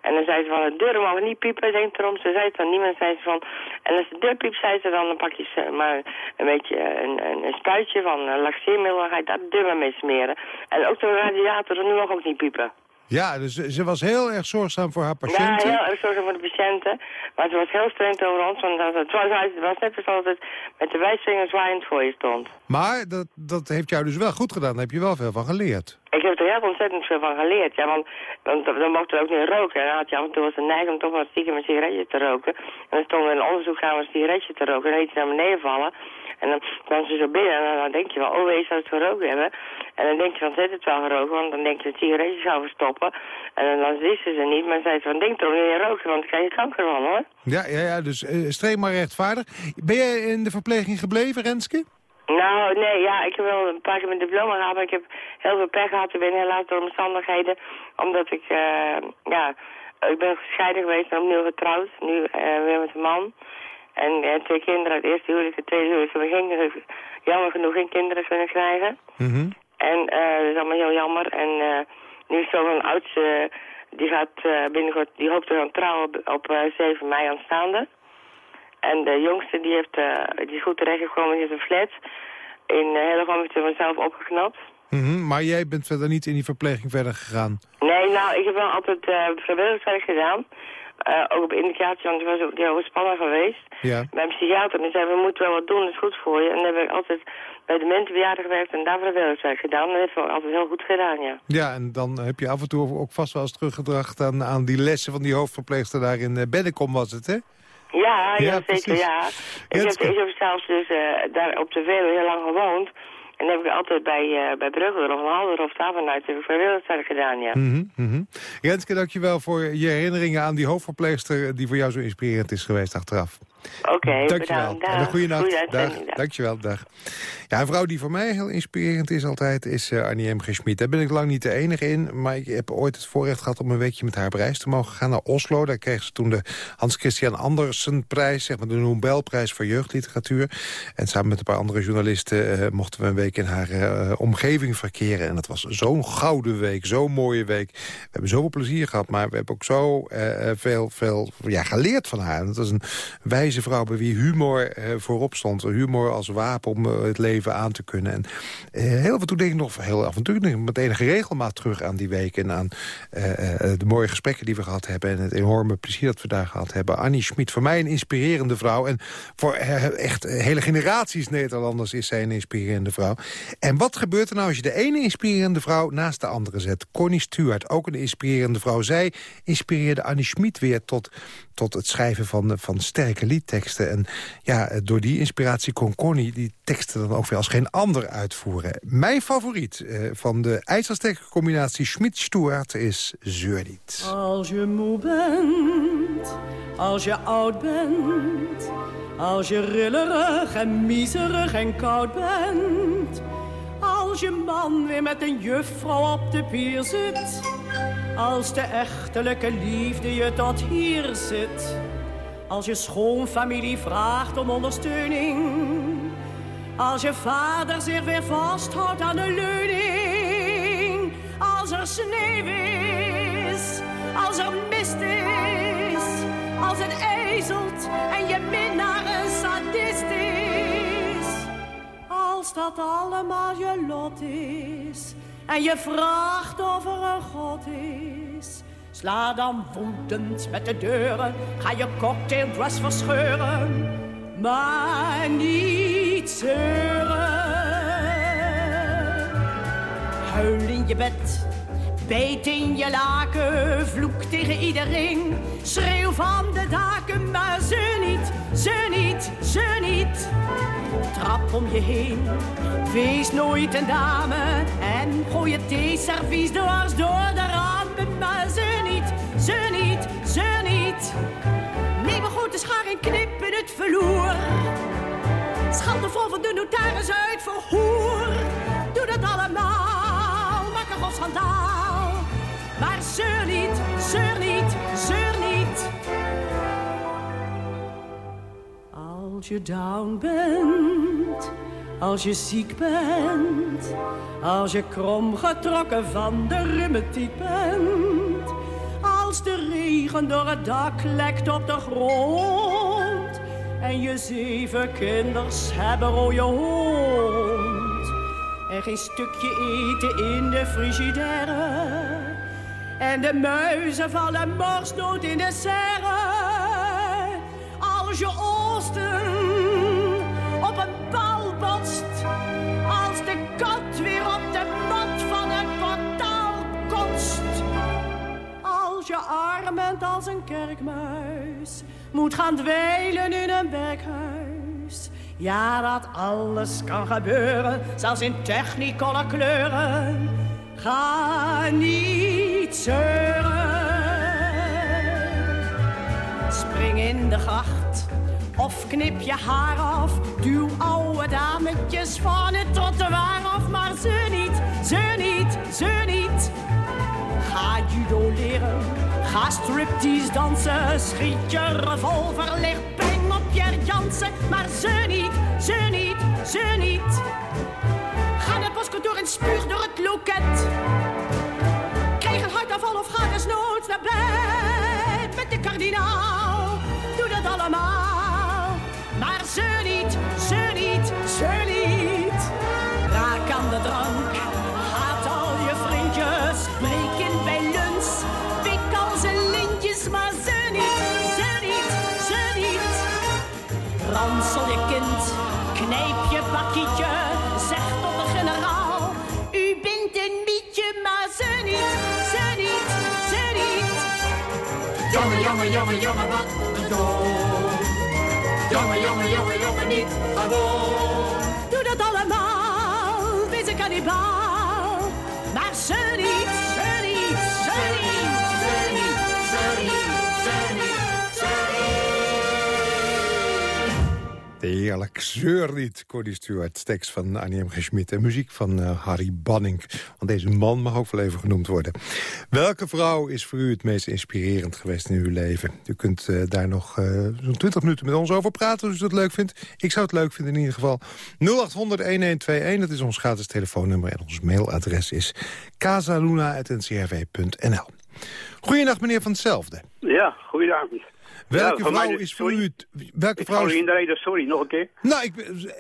En dan zei ze van, de deur mag niet piepen, denk erom. Ze zei het van niemand, zei ze van... En als de deur piept, zei ze dan, dan pak je maar een beetje een, een, een spuitje van uh, laxeermiddel... dan ga je de deur maar mee smeren. En ook de radiator, die mag ook niet piepen. Ja, dus ze was heel erg zorgzaam voor haar Ja, patiënten. heel erg zorgen voor de patiënten. Maar ze was heel streng over ons. Want het, was, het was net alsof het met de wijsvinger zwaaiend voor je stond. Maar dat, dat heeft jou dus wel goed gedaan. Daar heb je wel veel van geleerd. Ik heb er heel ontzettend veel van geleerd. Ja, want, want dan mocht er ook niet roken. En dan had je af en toe wel eens de neiging om toch wel stiekem een sigaretje te roken. En dan stonden we in een onderzoek gaan we een sigaretje te roken. En je naar beneden vallen. En dan kwam ze zo binnen en dan denk je wel, oh wees zou het gerookt hebben. En dan denk je van, zit het wel gerookt? Want dan denk je dat sigaretje zou verstoppen. En dan, wisten ze niet, maar zei ze van, denk erom niet je roken, want dan krijg je kanker van hoor. Ja, ja, ja dus eh, streng maar rechtvaardig. Ben jij in de verpleging gebleven, Renske? Nou, nee, ja, ik heb wel een paar keer mijn diploma gehaald, maar ik heb heel veel pech gehad. Ik ben helaas door omstandigheden, omdat ik, eh, ja, ik ben gescheiden geweest en opnieuw getrouwd. Nu eh, weer met een man. En twee kinderen het eerste huwelijk en tweede huwelijk. Heb geen, jammer genoeg geen kinderen kunnen krijgen. En eh, dat is allemaal heel jammer. En eh, nu is zo een oudste, die gaat eh, binnenkort, die hoopt te gaan trouwen op, op eh, 7 mei aanstaande. En de jongste, die, heeft, die is goed terechtgekomen, die heeft een flat. In uh, Hillegom heeft hij mezelf opgeknapt. Mhm, Maar jij bent verder niet in die verpleging verder gegaan. Nee, nou, ik heb wel altijd uh, vrijwilligerswerk gedaan. Eh, ook op indicatie, want ik was ook geweest. Ja. Bij een psychiater. En die zei, we moeten wel wat doen, dat is goed voor je. En dan heb ik altijd bij de mensenbejaarden gewerkt en daar vrijwilligerswerk gedaan. En dat heeft me altijd heel goed gedaan, ja. Ja, en dan heb je af en toe ook vast wel eens teruggedracht aan, aan die lessen van die hoofdverpleegster daar in eh, Bennekom was het, hè? Ja, ja, Ja, zeker, ja. Ik heb, ik heb zelfs dus eh, daar op de Veluwe heel lang gewoond. En dan heb ik altijd bij, uh, bij Brugge of Halder of Tavernuit heb ik vrijwilligerswerk gedaan, ja. Mhm, mhm. Renske, dankjewel voor je herinneringen aan die hoofdverpleegster... die voor jou zo inspirerend is geweest achteraf. Oké, Dankjewel. bedankt. En een goede nacht. Goeie Dag. uitzending, dag. Dankjewel. Dag. Ja, een vrouw die voor mij heel inspirerend is altijd... is uh, Annie M. G. Schmid. Daar ben ik lang niet de enige in. Maar ik heb ooit het voorrecht gehad om een weekje met haar op reis te mogen gaan naar Oslo. Daar kreeg ze toen de Hans Christian Andersen prijs. Zeg maar de Nobelprijs voor jeugdliteratuur. En samen met een paar andere journalisten... Uh, mochten we een week in haar uh, omgeving verkeren. En dat was zo'n gouden week. Zo'n mooie week. We hebben zoveel plezier gehad. Maar we hebben ook zo veel, veel ja, geleerd van haar. Het was een wijze vrouw bij wie humor uh, voorop stond. Humor als wapen om uh, het leven aan te kunnen. En uh, heel af en toe denk ik nog, heel af en toe ik met enige regelmaat terug aan die week. En aan de mooie gesprekken die we gehad hebben. En het enorme plezier dat we daar gehad hebben. Annie Schmid, voor mij een inspirerende vrouw. En voor echt hele generaties Nederlanders is zij een inspirerende vrouw. En wat gebeurt er nou als je de ene inspirerende vrouw naast de andere zet? Connie Stewart, ook een inspirerende vrouw. Zij inspireerde Annie Schmid weer tot, tot het schrijven van, van sterke liedteksten. En ja, door die inspiratie kon Connie die teksten dan ook weer als geen ander uitvoeren. Mijn favoriet uh, van de ijzersterke combinatie Schmid-Stewart is Zeur niet. Als je moe bent, als je oud bent, als je rillerig en miserig en koud bent... Als je man weer met een juffrouw op de pier zit. Als de echtelijke liefde je tot hier zit. Als je schoonfamilie vraagt om ondersteuning. Als je vader zich weer vasthoudt aan de leuning. Als er sneeuw is. Als er mist is. Als het ijzelt en je minnaar een sadist is. Als dat allemaal je lot is en je vraagt of er een God is. Sla dan woedend met de deuren, ga je cocktaildress verscheuren, maar niet zeuren. Huil in je bed, beet in je laken, vloek tegen iedereen, schreeuw van de daken, maar zeur niet, zeur niet, zeur niet trap om je heen. Wees nooit een dame en gooi het theeservies dwars door de ramen. Maar ze niet, ze niet, ze niet. Neem een grote schaar en knip in het verloer. Schand de vol van de notaris uit voor hoer. Doe dat allemaal, maak groot schandaal. Maar zeur niet, zeur niet, zeur niet. Als je down bent, als je ziek bent, als je kromgetrokken van de rheumatiek bent, als de regen door het dak lekt op de grond en je zeven kinders hebben rode hond en geen stukje eten in de frigidaire en de muizen vallen morsnood in de serre als je oosten op een bal botst. Als de kat weer op de mat van het portaal kotst. Als je arm bent als een kerkmuis. Moet gaan dweilen in een berghuis. Ja, dat alles kan gebeuren, zelfs in technicolor kleuren. Ga niet zeuren. Spring in de gracht of knip je haar af. Duw oude dametjes van het trottoir af. Maar ze niet, ze niet, ze niet. Ga judo leren, ga striptease dansen. Schiet je revolver, ligt pijn op je Jansen. Maar ze niet, ze niet, ze niet. Ga naar het postkantoor en spuug door het loket. Krijg een hartaanval of ga desnoods naar bed. Met de kardinaal, doe dat allemaal. Maar ze niet, niet gewoon. Heerlijk, niet, Cody Stewart. Tekst van Annie M. En muziek van eh, Harry Banning. Want deze man mag ook wel even genoemd worden. Welke vrouw is voor u het meest inspirerend geweest in uw leven? U kunt eh, daar nog eh, zo'n 20 minuten met ons over praten, als u dat leuk vindt. Ik zou het leuk vinden in ieder geval. 0800-1121, dat is ons gratis telefoonnummer. En ons mailadres is casaluna.ncrv.nl. Goeiedag, meneer Van Hetzelfde. Ja, goedenavond. Welke Ja, vrouw dus- is voor u... het- Welke Ik vrouw val is... in de reden, sorry, nog een keer. Nou, ik,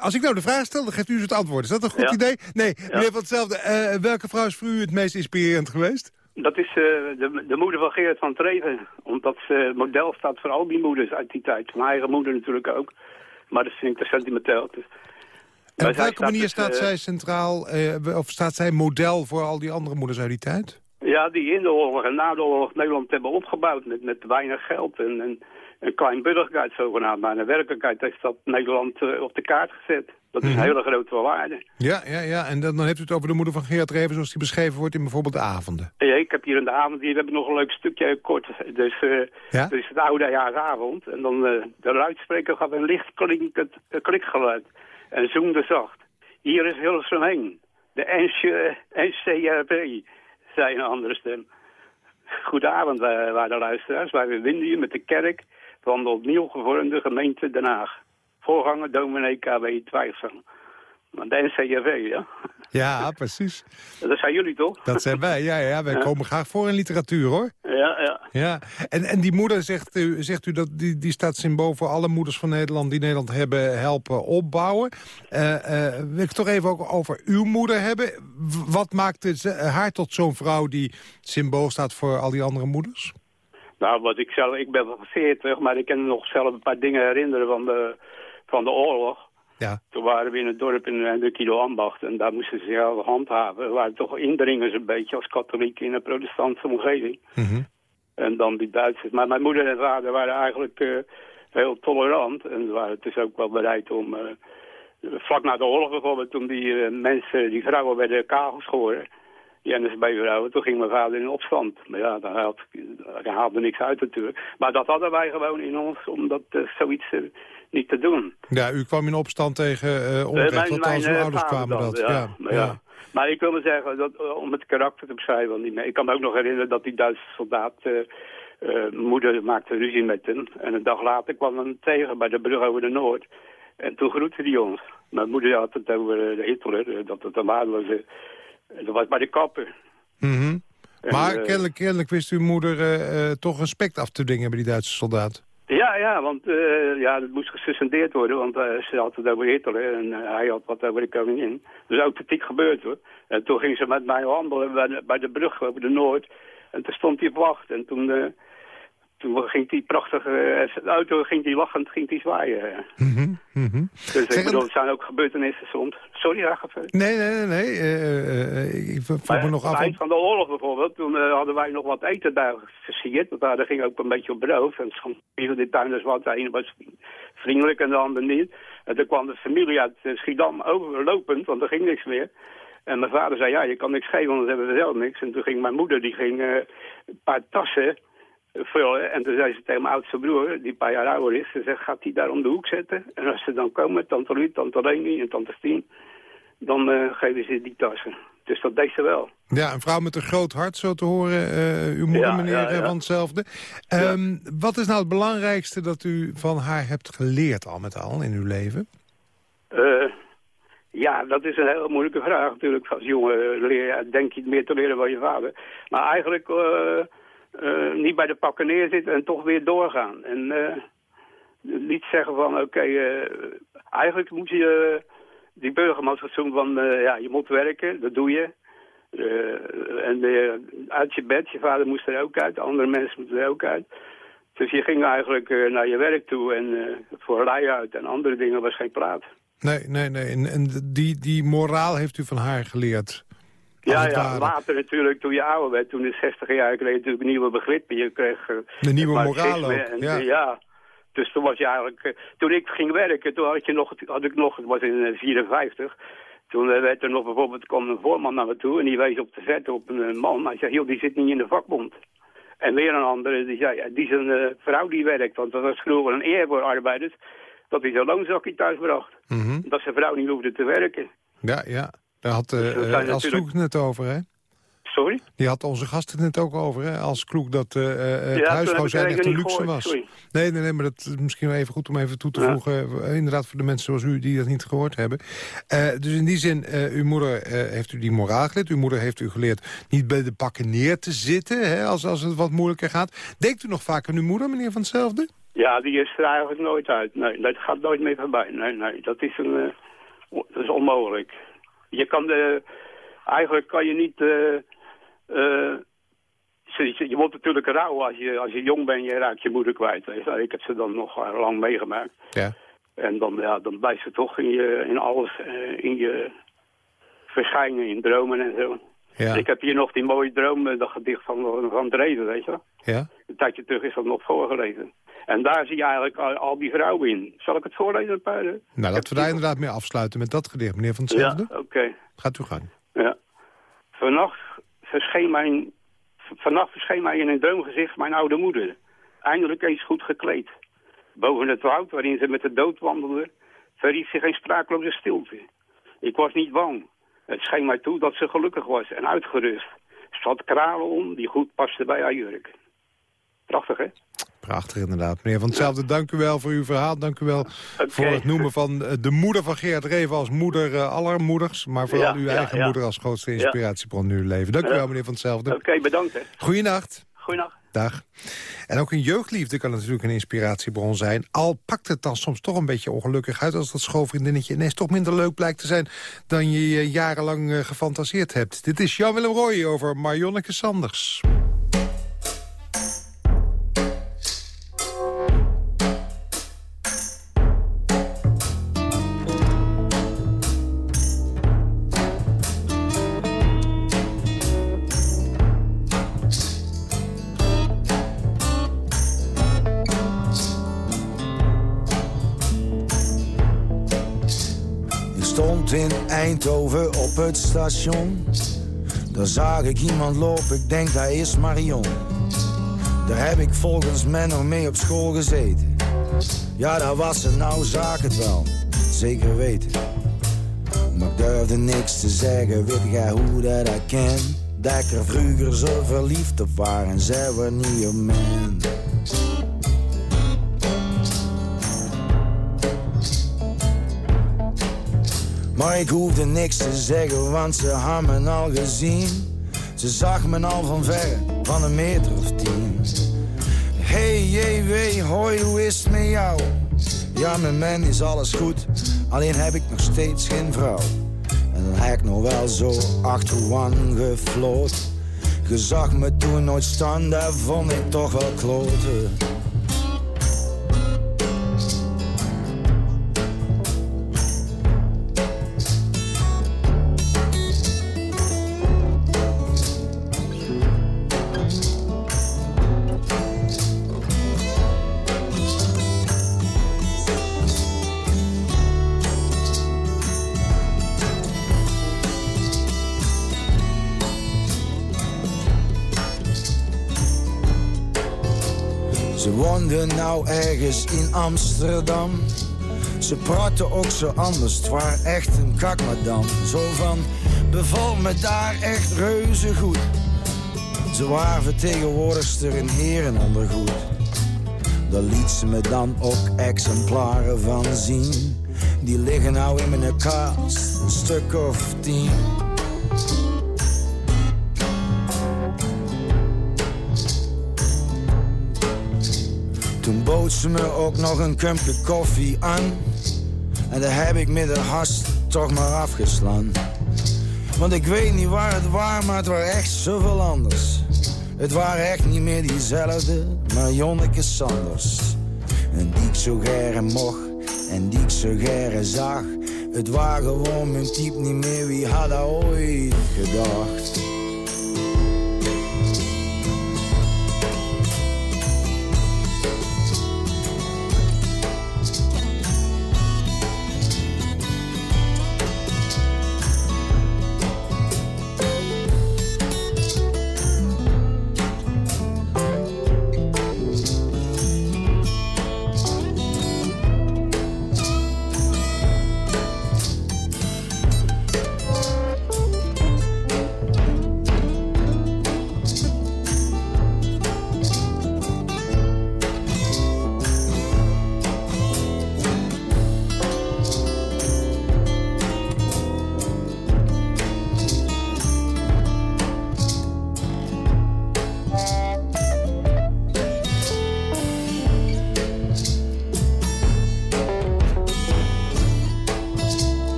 als ik nou de vraag stel, dan geeft u eens het antwoord. Is dat een goed Ja. idee? Nee, Ja. meneer Van Hetzelfde. eh, welke vrouw is voor u het meest inspirerend geweest? Dat is eh, de, de moeder van Gerard van Treven. Omdat ze model staat voor al die moeders uit die tijd. Mijn eigen moeder natuurlijk ook. Maar dat vind ik te sentimenteel. Dus, En op welke manier dus, staat eh, zij centraal, of staat zij model voor al die andere moeders uit die tijd? Ja, die in de oorlog en na de oorlog Nederland hebben opgebouwd met, met weinig geld en, en een kleinburgerheid zogenaamd. Maar in de werkelijkheid heeft dat Nederland eh, op de kaart gezet. Dat is Mhm. een hele grote waarde. Ja, ja, ja. En dan, dan heeft u het over de moeder van Gerard Reven... zoals die beschreven wordt in bijvoorbeeld de avonden. Ja, ik heb hier in de avond, hier heb ik nog een leuk stukje kort. Dus eh Ja? het is het oudejaarsavond. En dan eh, de luidspreker gaf een licht klinkend uh, klikgeluid. En zoemde zacht. Hier is Hilversum heen. De NC, NCRP, zei een andere stem. Goedenavond, uh, waarde luisteraars. Wij bevinden hier met de kerk van de opnieuw gevormde gemeente Den Haag. Voorganger dominee KW Twijfel. Maar de NCRV, ja. Ja, precies. Dat zijn jullie toch? Dat zijn wij. Ja, ja, wij Ja. komen graag voor in literatuur, hoor. Ja, ja. Ja, en, en die moeder, zegt u, zegt u dat die, die staat symbool voor alle moeders van Nederland... die Nederland hebben helpen opbouwen. Eh, eh, wil ik toch even ook over uw moeder hebben. Wat maakte ze- haar tot zo'n vrouw die symbool staat voor al die andere moeders? Nou, wat ik zelf, ik ben van 40, maar ik kan me nog zelf een paar dingen herinneren van de, van de oorlog. Ja. Toen waren we in het dorp in eh, de Kilo Ambacht en daar moesten ze zelf handhaven. We waren toch indringers een beetje als katholiek in een protestantse omgeving. En dan die Duitsers. Maar mijn moeder en vader waren eigenlijk eh, heel tolerant en waren dus ook wel bereid om... eh, vlak na de oorlog bijvoorbeeld, toen die mensen, die vrouwen werden kaal geschoren... Die NSB-vrouwen, toen ging mijn vader in opstand. Maar ja, daar haalde, daar haalde niks uit natuurlijk. Maar dat hadden wij gewoon in ons, om dat eh, zoiets eh, niet te doen. Ja, u kwam in opstand tegen eh onrecht, althans mijn, uw ouders kwamen dat. ja, Ja, maar, ja. ja. maar ik wil maar zeggen, dat, om het karakter te beschrijven, want niet meer. ik kan me ook nog herinneren dat die Duitse soldaat, mijn moeder maakte ruzie met hem. En een dag later kwam hem tegen bij de brug over de Noord. En toen groette hij ons. Mijn moeder had het over de Hitler, dat het een waardeloze... dat was bij de kapper. Mhm. Maar eh, kennelijk, kennelijk wist uw moeder eh, eh, toch respect af te dingen bij die Duitse soldaat. Ja, ja, want eh, ja, dat moest gesuspendeerd worden, want ze had het over Hitler en hij had wat over de koningin. Dus authentiek gebeurd hoor. En toen ging ze met mij wandelen bij de, bij de brug over de Noord. En toen stond hij op wacht en toen, toen ging die prachtige eh, auto, ging die lachend, ging die zwaaien. Mhm. Dus ik Zeg, bedoel, het zijn ook gebeurtenissen soms. Sorry, verder. Nee, nee, nee. nee. eh, ik vroeg me nog af... eind van de oorlog bijvoorbeeld, toen hadden wij nog wat eten daar versierd. Want daar ging ook een beetje op roof. En soms van die tuinders wat. De ene was vriendelijk en de ander niet. En toen kwam de familie uit Schiedam overlopend, want er ging niks meer. En mijn vader zei, ja, je kan niks geven, want dan hebben we zelf niks. En toen ging mijn moeder, die ging een paar tassen En toen zei ze tegen mijn oudste broer, die een paar jaar ouder is, ze zegt, gaat die daar om de hoek zetten? En als ze dan komen, tante Ruud, tante Leni en tante Stien, dan eh, geven ze die tassen. Dus dat deed ze wel. Ja, een vrouw met een groot hart, zo te horen. eh, uw moeder, Ja, meneer ja, ja. van hetzelfde. Ehm, Wat is nou het belangrijkste dat u van haar hebt geleerd al met al in uw leven? Eh, ja, dat is een hele moeilijke vraag natuurlijk. Als jongen leer je, denk je meer te leren van je vader. Maar eigenlijk eh, niet bij de pakken neerzitten en toch weer doorgaan. En eh, niet zeggen van, oké, eh, eigenlijk moet je die burgermaatschap doen van, ja, je moet werken, dat doe je. En uit je bed, je vader moest er ook uit, andere mensen moeten er ook uit. Dus je ging eigenlijk naar je werk toe en voor lui uit en andere dingen was geen plaats. Nee, nee, nee. En, en die, die moraal heeft u van haar geleerd? Ja, ja, later natuurlijk, toen je ouder werd, toen in de 60 jaar kreeg je natuurlijk nieuwe begrippen. Je kreeg eh, De nieuwe moraal ook, En, ja. ja. Dus toen was je eigenlijk, eh, toen ik ging werken, toen had, je nog, had ik nog, het was in eh, 54, toen eh, werd er nog bijvoorbeeld, kwam een voorman naar me toe en die wees op de vet op een man. Hij zei, joh, die zit niet in de vakbond. En weer een andere, die zei, ja, die is een vrouw die werkt, want dat was vroeger een eer voor arbeiders, dat hij zijn loonzakje thuis bracht. Mhm. Dat zijn vrouw niet hoefde te werken. Ja, ja. Daar had uh, als natuurlijk- Kloek het net over, hè? Sorry? Die had onze gast het net ook over, hè? Als Kloek dat eh, het huisvrouw ik zijn het echt een luxe was. sorry. Nee, nee, nee, maar dat is misschien wel even goed om even toe te Ja. voegen. Inderdaad, voor de mensen zoals u die dat niet gehoord hebben. Dus in die zin, uw moeder heeft u die moraal geleerd. Uw moeder heeft u geleerd niet bij de pakken neer te zitten, hè, als, als het wat moeilijker gaat. Denkt u nog vaak aan uw moeder, meneer Van Hetzelfde? Ja, die is er eigenlijk nooit uit. Nee, dat gaat nooit meer voorbij. Nee, nee, dat is, een, dat is onmogelijk. Je kan de, eigenlijk kan je niet, eh, eh, ze- je wordt natuurlijk rouw als je, als je jong bent, je raakt je moeder kwijt. je. Ik heb ze dan nog eh, lang meegemaakt. Ja. En dan, ja, dan blijft ze toch in, je, in alles, eh, in je verschijnen, in dromen en zo. Ja. Ik heb hier nog die mooie droom, eh, dat gedicht van, van Dreven, weet je wel. Ja? Een tijdje terug is dat nog voorgelezen. En daar zie je eigenlijk al, al die vrouwen in. Zal ik het voorlezen, een paar? eh? Nou, laten we daar inderdaad mee afsluiten met dat gedicht, meneer Van Ja, Hetzelfde. oké. Gaat uw gang. Ja. Vannacht verscheen, mijn, vannacht verscheen mij in een droomgezicht mijn oude moeder. Eindelijk eens goed gekleed. Boven het woud waarin ze met de dood wandelde, verried zich een sprakeloze stilte. Ik was niet bang. Het scheen mij toe dat ze gelukkig was en uitgerust. Ze had kralen om die goed pasten bij haar jurk. Prachtig, hè? Prachtig inderdaad. Meneer Van Hetzelfde, dank u wel voor uw verhaal. Dank u wel voor het noemen van eh, de moeder van Gerard Reven als moeder eh, aller moeders. Maar vooral Ja, uw eigen ja. moeder als grootste inspiratiebron in uw leven. Dank u wel, meneer Van Hetzelfde. Oké, bedankt, hè. Goeienacht. Goeienacht. Dag. En ook een jeugdliefde kan natuurlijk een inspiratiebron zijn. Al pakt het dan soms toch een beetje ongelukkig uit... als dat schoolvriendinnetje ineens toch minder leuk blijkt te zijn... dan je jarenlang eh, gefantaseerd hebt. Dit is Jan-Willem Roy over Marjonneke Sanders. Het station. Daar zag ik iemand lopen, ik denk dat is Marion. Daar heb ik volgens Menno mee op school gezeten. Ja, daar was ze, nou zag het wel, zeker weten. Maar ik durfde niks te zeggen, weet jij hoe dat ik ken? Dat ik er vroeger zo verliefd op waren, en zij were niet op man. Maar ik hoefde niks te zeggen, want ze had me al gezien. Ze zag me al van verre, van een meter of tien. Hey, JW, hoi, hoe is het met jou? Ja, met men is alles goed, alleen heb ik nog steeds geen vrouw. En dan heb ik nog wel zo achterwan gefloot. Je zag me toen nooit staan, daar vond ik toch wel kloten. Ergens in Amsterdam. Ze praatte ook zo anders, het was echt een kakmadam. Zo van, bevalt me daar echt reuze goed. Ze waren vertegenwoordigster in herenondergoed. Daar liet ze me dan ook exemplaren van zien. Die liggen nou in mijn kast, een stuk of tien. Toen bood ze me ook nog een kumpje koffie aan. En daar heb ik met de hast toch maar afgeslaan. Want ik weet niet waar het was, maar het was echt zoveel anders. Het waren echt niet meer diezelfde, maar Jonneke Sanders. En die ik zo gerne mocht, en die ik zo gerne zag. Het waren gewoon mijn type niet meer, wie had dat ooit gedacht?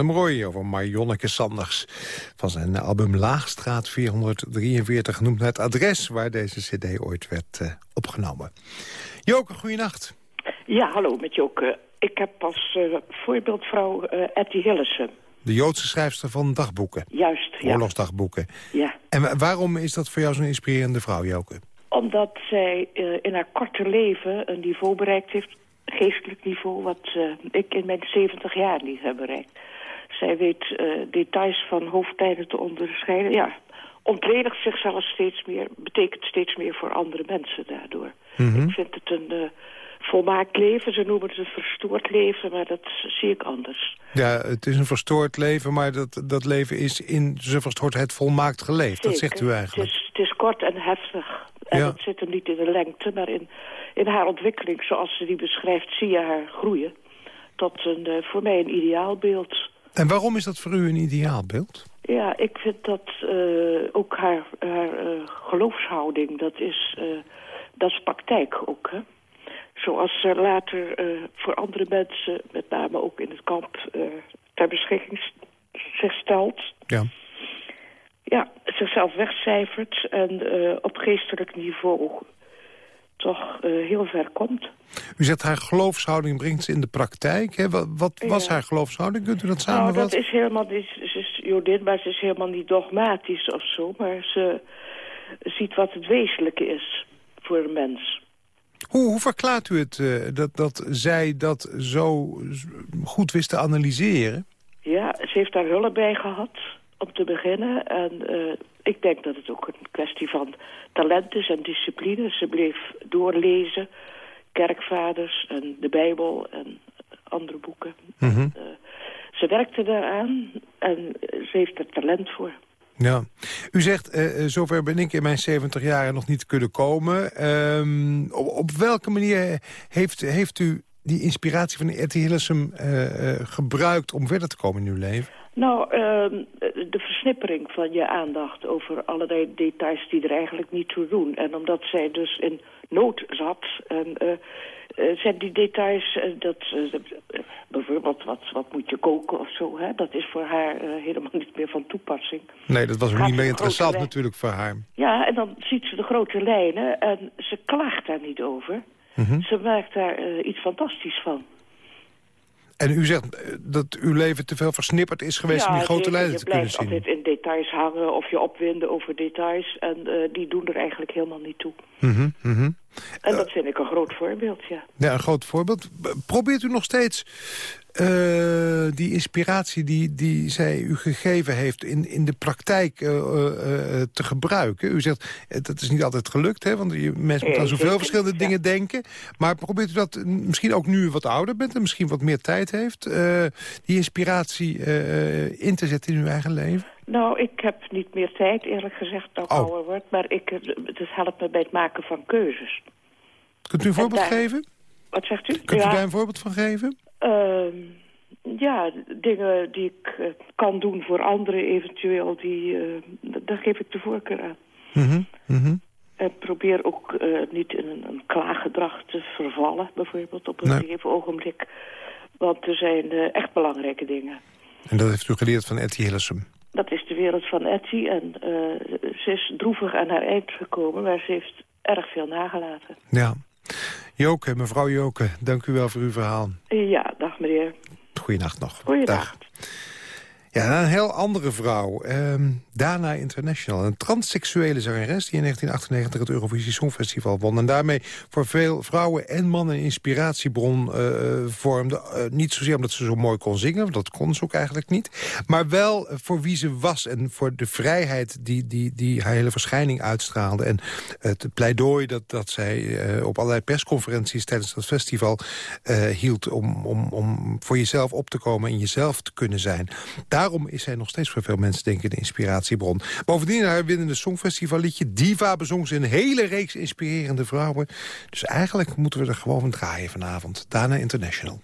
Roy over Marjonneke Sanders. Van zijn album Laagstraat 443 noemt het adres waar deze cd ooit werd uh, opgenomen. Joke, goeienacht. Ja, hallo met Joke. Ik heb als uh, voorbeeldvrouw uh, Etty Hillesen. De Joodse schrijfster van dagboeken. Juist, ja. Oorlogsdagboeken. Ja. En waarom is dat voor jou zo'n inspirerende vrouw, Joke? Omdat zij in haar korte leven een niveau bereikt heeft geestelijk niveau wat uh, ik in mijn 70 jaar niet heb bereikt. Zij weet uh, details van hoofdtijden te onderscheiden. Ja, ontledigt zichzelf steeds meer, betekent steeds meer voor andere mensen daardoor. Mhm. Mm -hmm. Ik vind het een uh, volmaakt leven, ze noemen het een verstoord leven, maar dat zie ik anders. Ja, het is een verstoord leven, maar dat, dat leven is in zijn verstoordheid volmaakt geleefd. Zeker. Dat zegt u eigenlijk. Het is, het is kort en heftig. En Ja. dat zit hem niet in de lengte, maar in, in haar ontwikkeling zoals ze die beschrijft, zie je haar groeien. Tot een, eh, voor mij een ideaalbeeld. En waarom is dat voor u een ideaalbeeld? Ja, ik vind dat eh, ook haar, haar eh, geloofshouding, dat is, eh, dat is praktijk ook. Hè? Zoals ze later voor andere mensen, met name ook in het kamp, ter beschikking zich stelt. Ja. Ja, zichzelf wegcijfert en op geestelijk niveau toch eh, heel ver komt. U zegt haar geloofshouding brengt ze in de praktijk. Hè? Wat, wat was haar geloofshouding? Kunt u dat Nou, samenvatten? dat is helemaal niet... Ze is Jodin, maar ze is helemaal niet dogmatisch of zo. Maar ze ziet wat het wezenlijke is voor een mens. Hoe, hoe verklaart u het eh, dat, dat zij dat zo goed wist te analyseren? Ja, ze heeft daar hulp bij gehad, om te beginnen. En eh, ik denk dat het ook een kwestie van talent is en discipline. Ze bleef doorlezen, kerkvaders en de Bijbel en andere boeken. Mhm. Ze werkte daaraan en ze heeft er talent voor. Ja. U zegt, eh, eh, zover ben ik in mijn 70 jaar nog niet kunnen komen. Ehm, op, op welke manier heeft, heeft u die inspiratie van Etty Hillesum eh, eh, gebruikt om verder te komen in uw leven? Nou, ehm, de versnippering van je aandacht over allerlei details die er eigenlijk niet toe doen. En omdat zij dus in nood zat, en, eh, eh, zijn die details, eh, dat, bijvoorbeeld wat, wat moet je koken of zo, hè, dat is voor haar helemaal niet meer van toepassing. Nee, dat was ook Gaat niet meer interessant natuurlijk voor haar. Ja, en dan ziet ze de grote lijnen en ze klaagt daar niet over. Mhm. Ze maakt daar iets fantastisch van. En u zegt eh, dat uw leven te veel versnipperd is geweest... om die grote lijnen je te kunnen blijft zien. altijd in details hangen of je opwinden over details. En eh, die doen er eigenlijk helemaal niet toe. Mhm. En dat vind ik een groot voorbeeld, ja. Ja, een groot voorbeeld. Probeert u nog steeds eh, die inspiratie die, die zij u gegeven heeft... in, in de praktijk eh, eh, te gebruiken? U zegt, dat is niet altijd gelukt, hè? want je, mensen moeten aan zoveel zeker, verschillende dingen denken. Maar probeert u dat misschien ook nu u wat ouder bent... en misschien wat meer tijd heeft... die inspiratie in te zetten in uw eigen leven? Nou, ik heb niet meer tijd, eerlijk gezegd, dat ik Oh. ouder word. Maar ik, het helpt me bij het maken van keuzes. Kunt u een voorbeeld daar- geven? Wat zegt u? Kunt ja, u daar een voorbeeld van geven? ehm, ja, dingen die ik eh, kan doen voor anderen eventueel, die, d- daar geef ik de voorkeur aan. Mhm, mhm. En probeer ook eh, niet in een, een klaaggedrag te vervallen, bijvoorbeeld op een Nee. gegeven ogenblik. Want er zijn echt belangrijke dingen. En dat heeft u geleerd van Etty Hillesum. Dat is de wereld van Etty en eh, ze is droevig aan haar eind gekomen, maar ze heeft erg veel nagelaten. Ja. Joke, mevrouw Joke, dank u wel voor uw verhaal. Ja, dag meneer. Goeienacht nog. Goeiedag. Ja, een heel andere vrouw. ehm, Dana International. Een transseksuele zangeres die in 1998 het Eurovisie Songfestival won. En daarmee voor veel vrouwen en mannen een inspiratiebron eh, vormde. Eh, niet zozeer omdat ze zo mooi kon zingen, want dat kon ze ook eigenlijk niet. Maar wel eh, voor wie ze was en voor de vrijheid die, die, die haar hele verschijning uitstraalde. En het pleidooi dat, dat zij eh, op allerlei persconferenties tijdens dat festival eh, hield... Om, om, om voor jezelf op te komen en jezelf te kunnen zijn. Daarom is zij nog steeds voor veel mensen denk ik inspiratiebron. Bovendien haar winnende songfestivalliedje Diva bezong ze een hele reeks inspirerende vrouwen. Dus eigenlijk moeten we er gewoon van draaien vanavond. Dana International.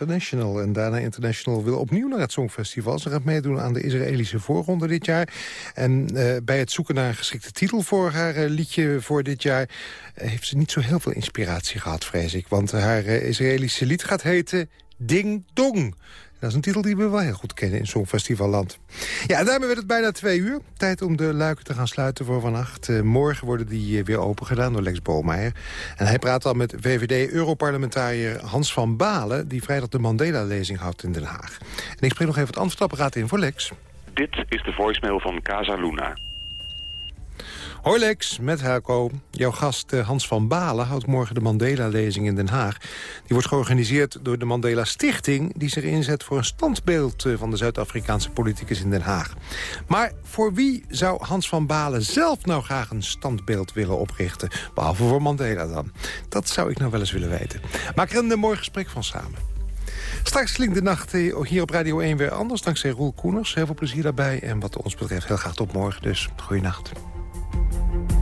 International. En Dana International wil opnieuw naar het Songfestival. Ze gaat meedoen aan de Israëlische voorronde dit jaar. En eh, bij het zoeken naar een geschikte titel voor haar eh, liedje voor dit jaar... eh, heeft ze niet zo heel veel inspiratie gehad, vrees ik. Want haar Israëlische lied gaat heten Ding Dong. Dat is een titel die we wel heel goed kennen in Songfestivalland. Ja, en daarmee werd het bijna twee uur. Tijd om de luiken te gaan sluiten voor vannacht. Eh, morgen worden die eh, weer open gedaan door Lex Bolmeijer. En hij praat al met VVD-europarlementariër Hans van Balen... die vrijdag de Mandela-lezing houdt in Den Haag. En ik spreek nog even het antwoordapparaat in voor Lex. Dit is de voicemail van Casa Luna. Hoi Lex, met Helco. Jouw gast eh, Hans van Balen houdt morgen de Mandela-lezing in Den Haag. Die wordt georganiseerd door de Mandela Stichting... die zich inzet voor een standbeeld eh, van de Zuid-Afrikaanse politicus in Den Haag. Maar voor wie zou Hans van Balen zelf nou graag een standbeeld willen oprichten? Behalve voor Mandela dan. Dat zou ik nou wel eens willen weten. Maak er een mooi gesprek van samen. Straks klinkt de nacht eh, hier op Radio 1 weer anders... dankzij Roel Koeners. Heel veel plezier daarbij. En wat ons betreft heel graag tot morgen. Dus goeienacht. thank you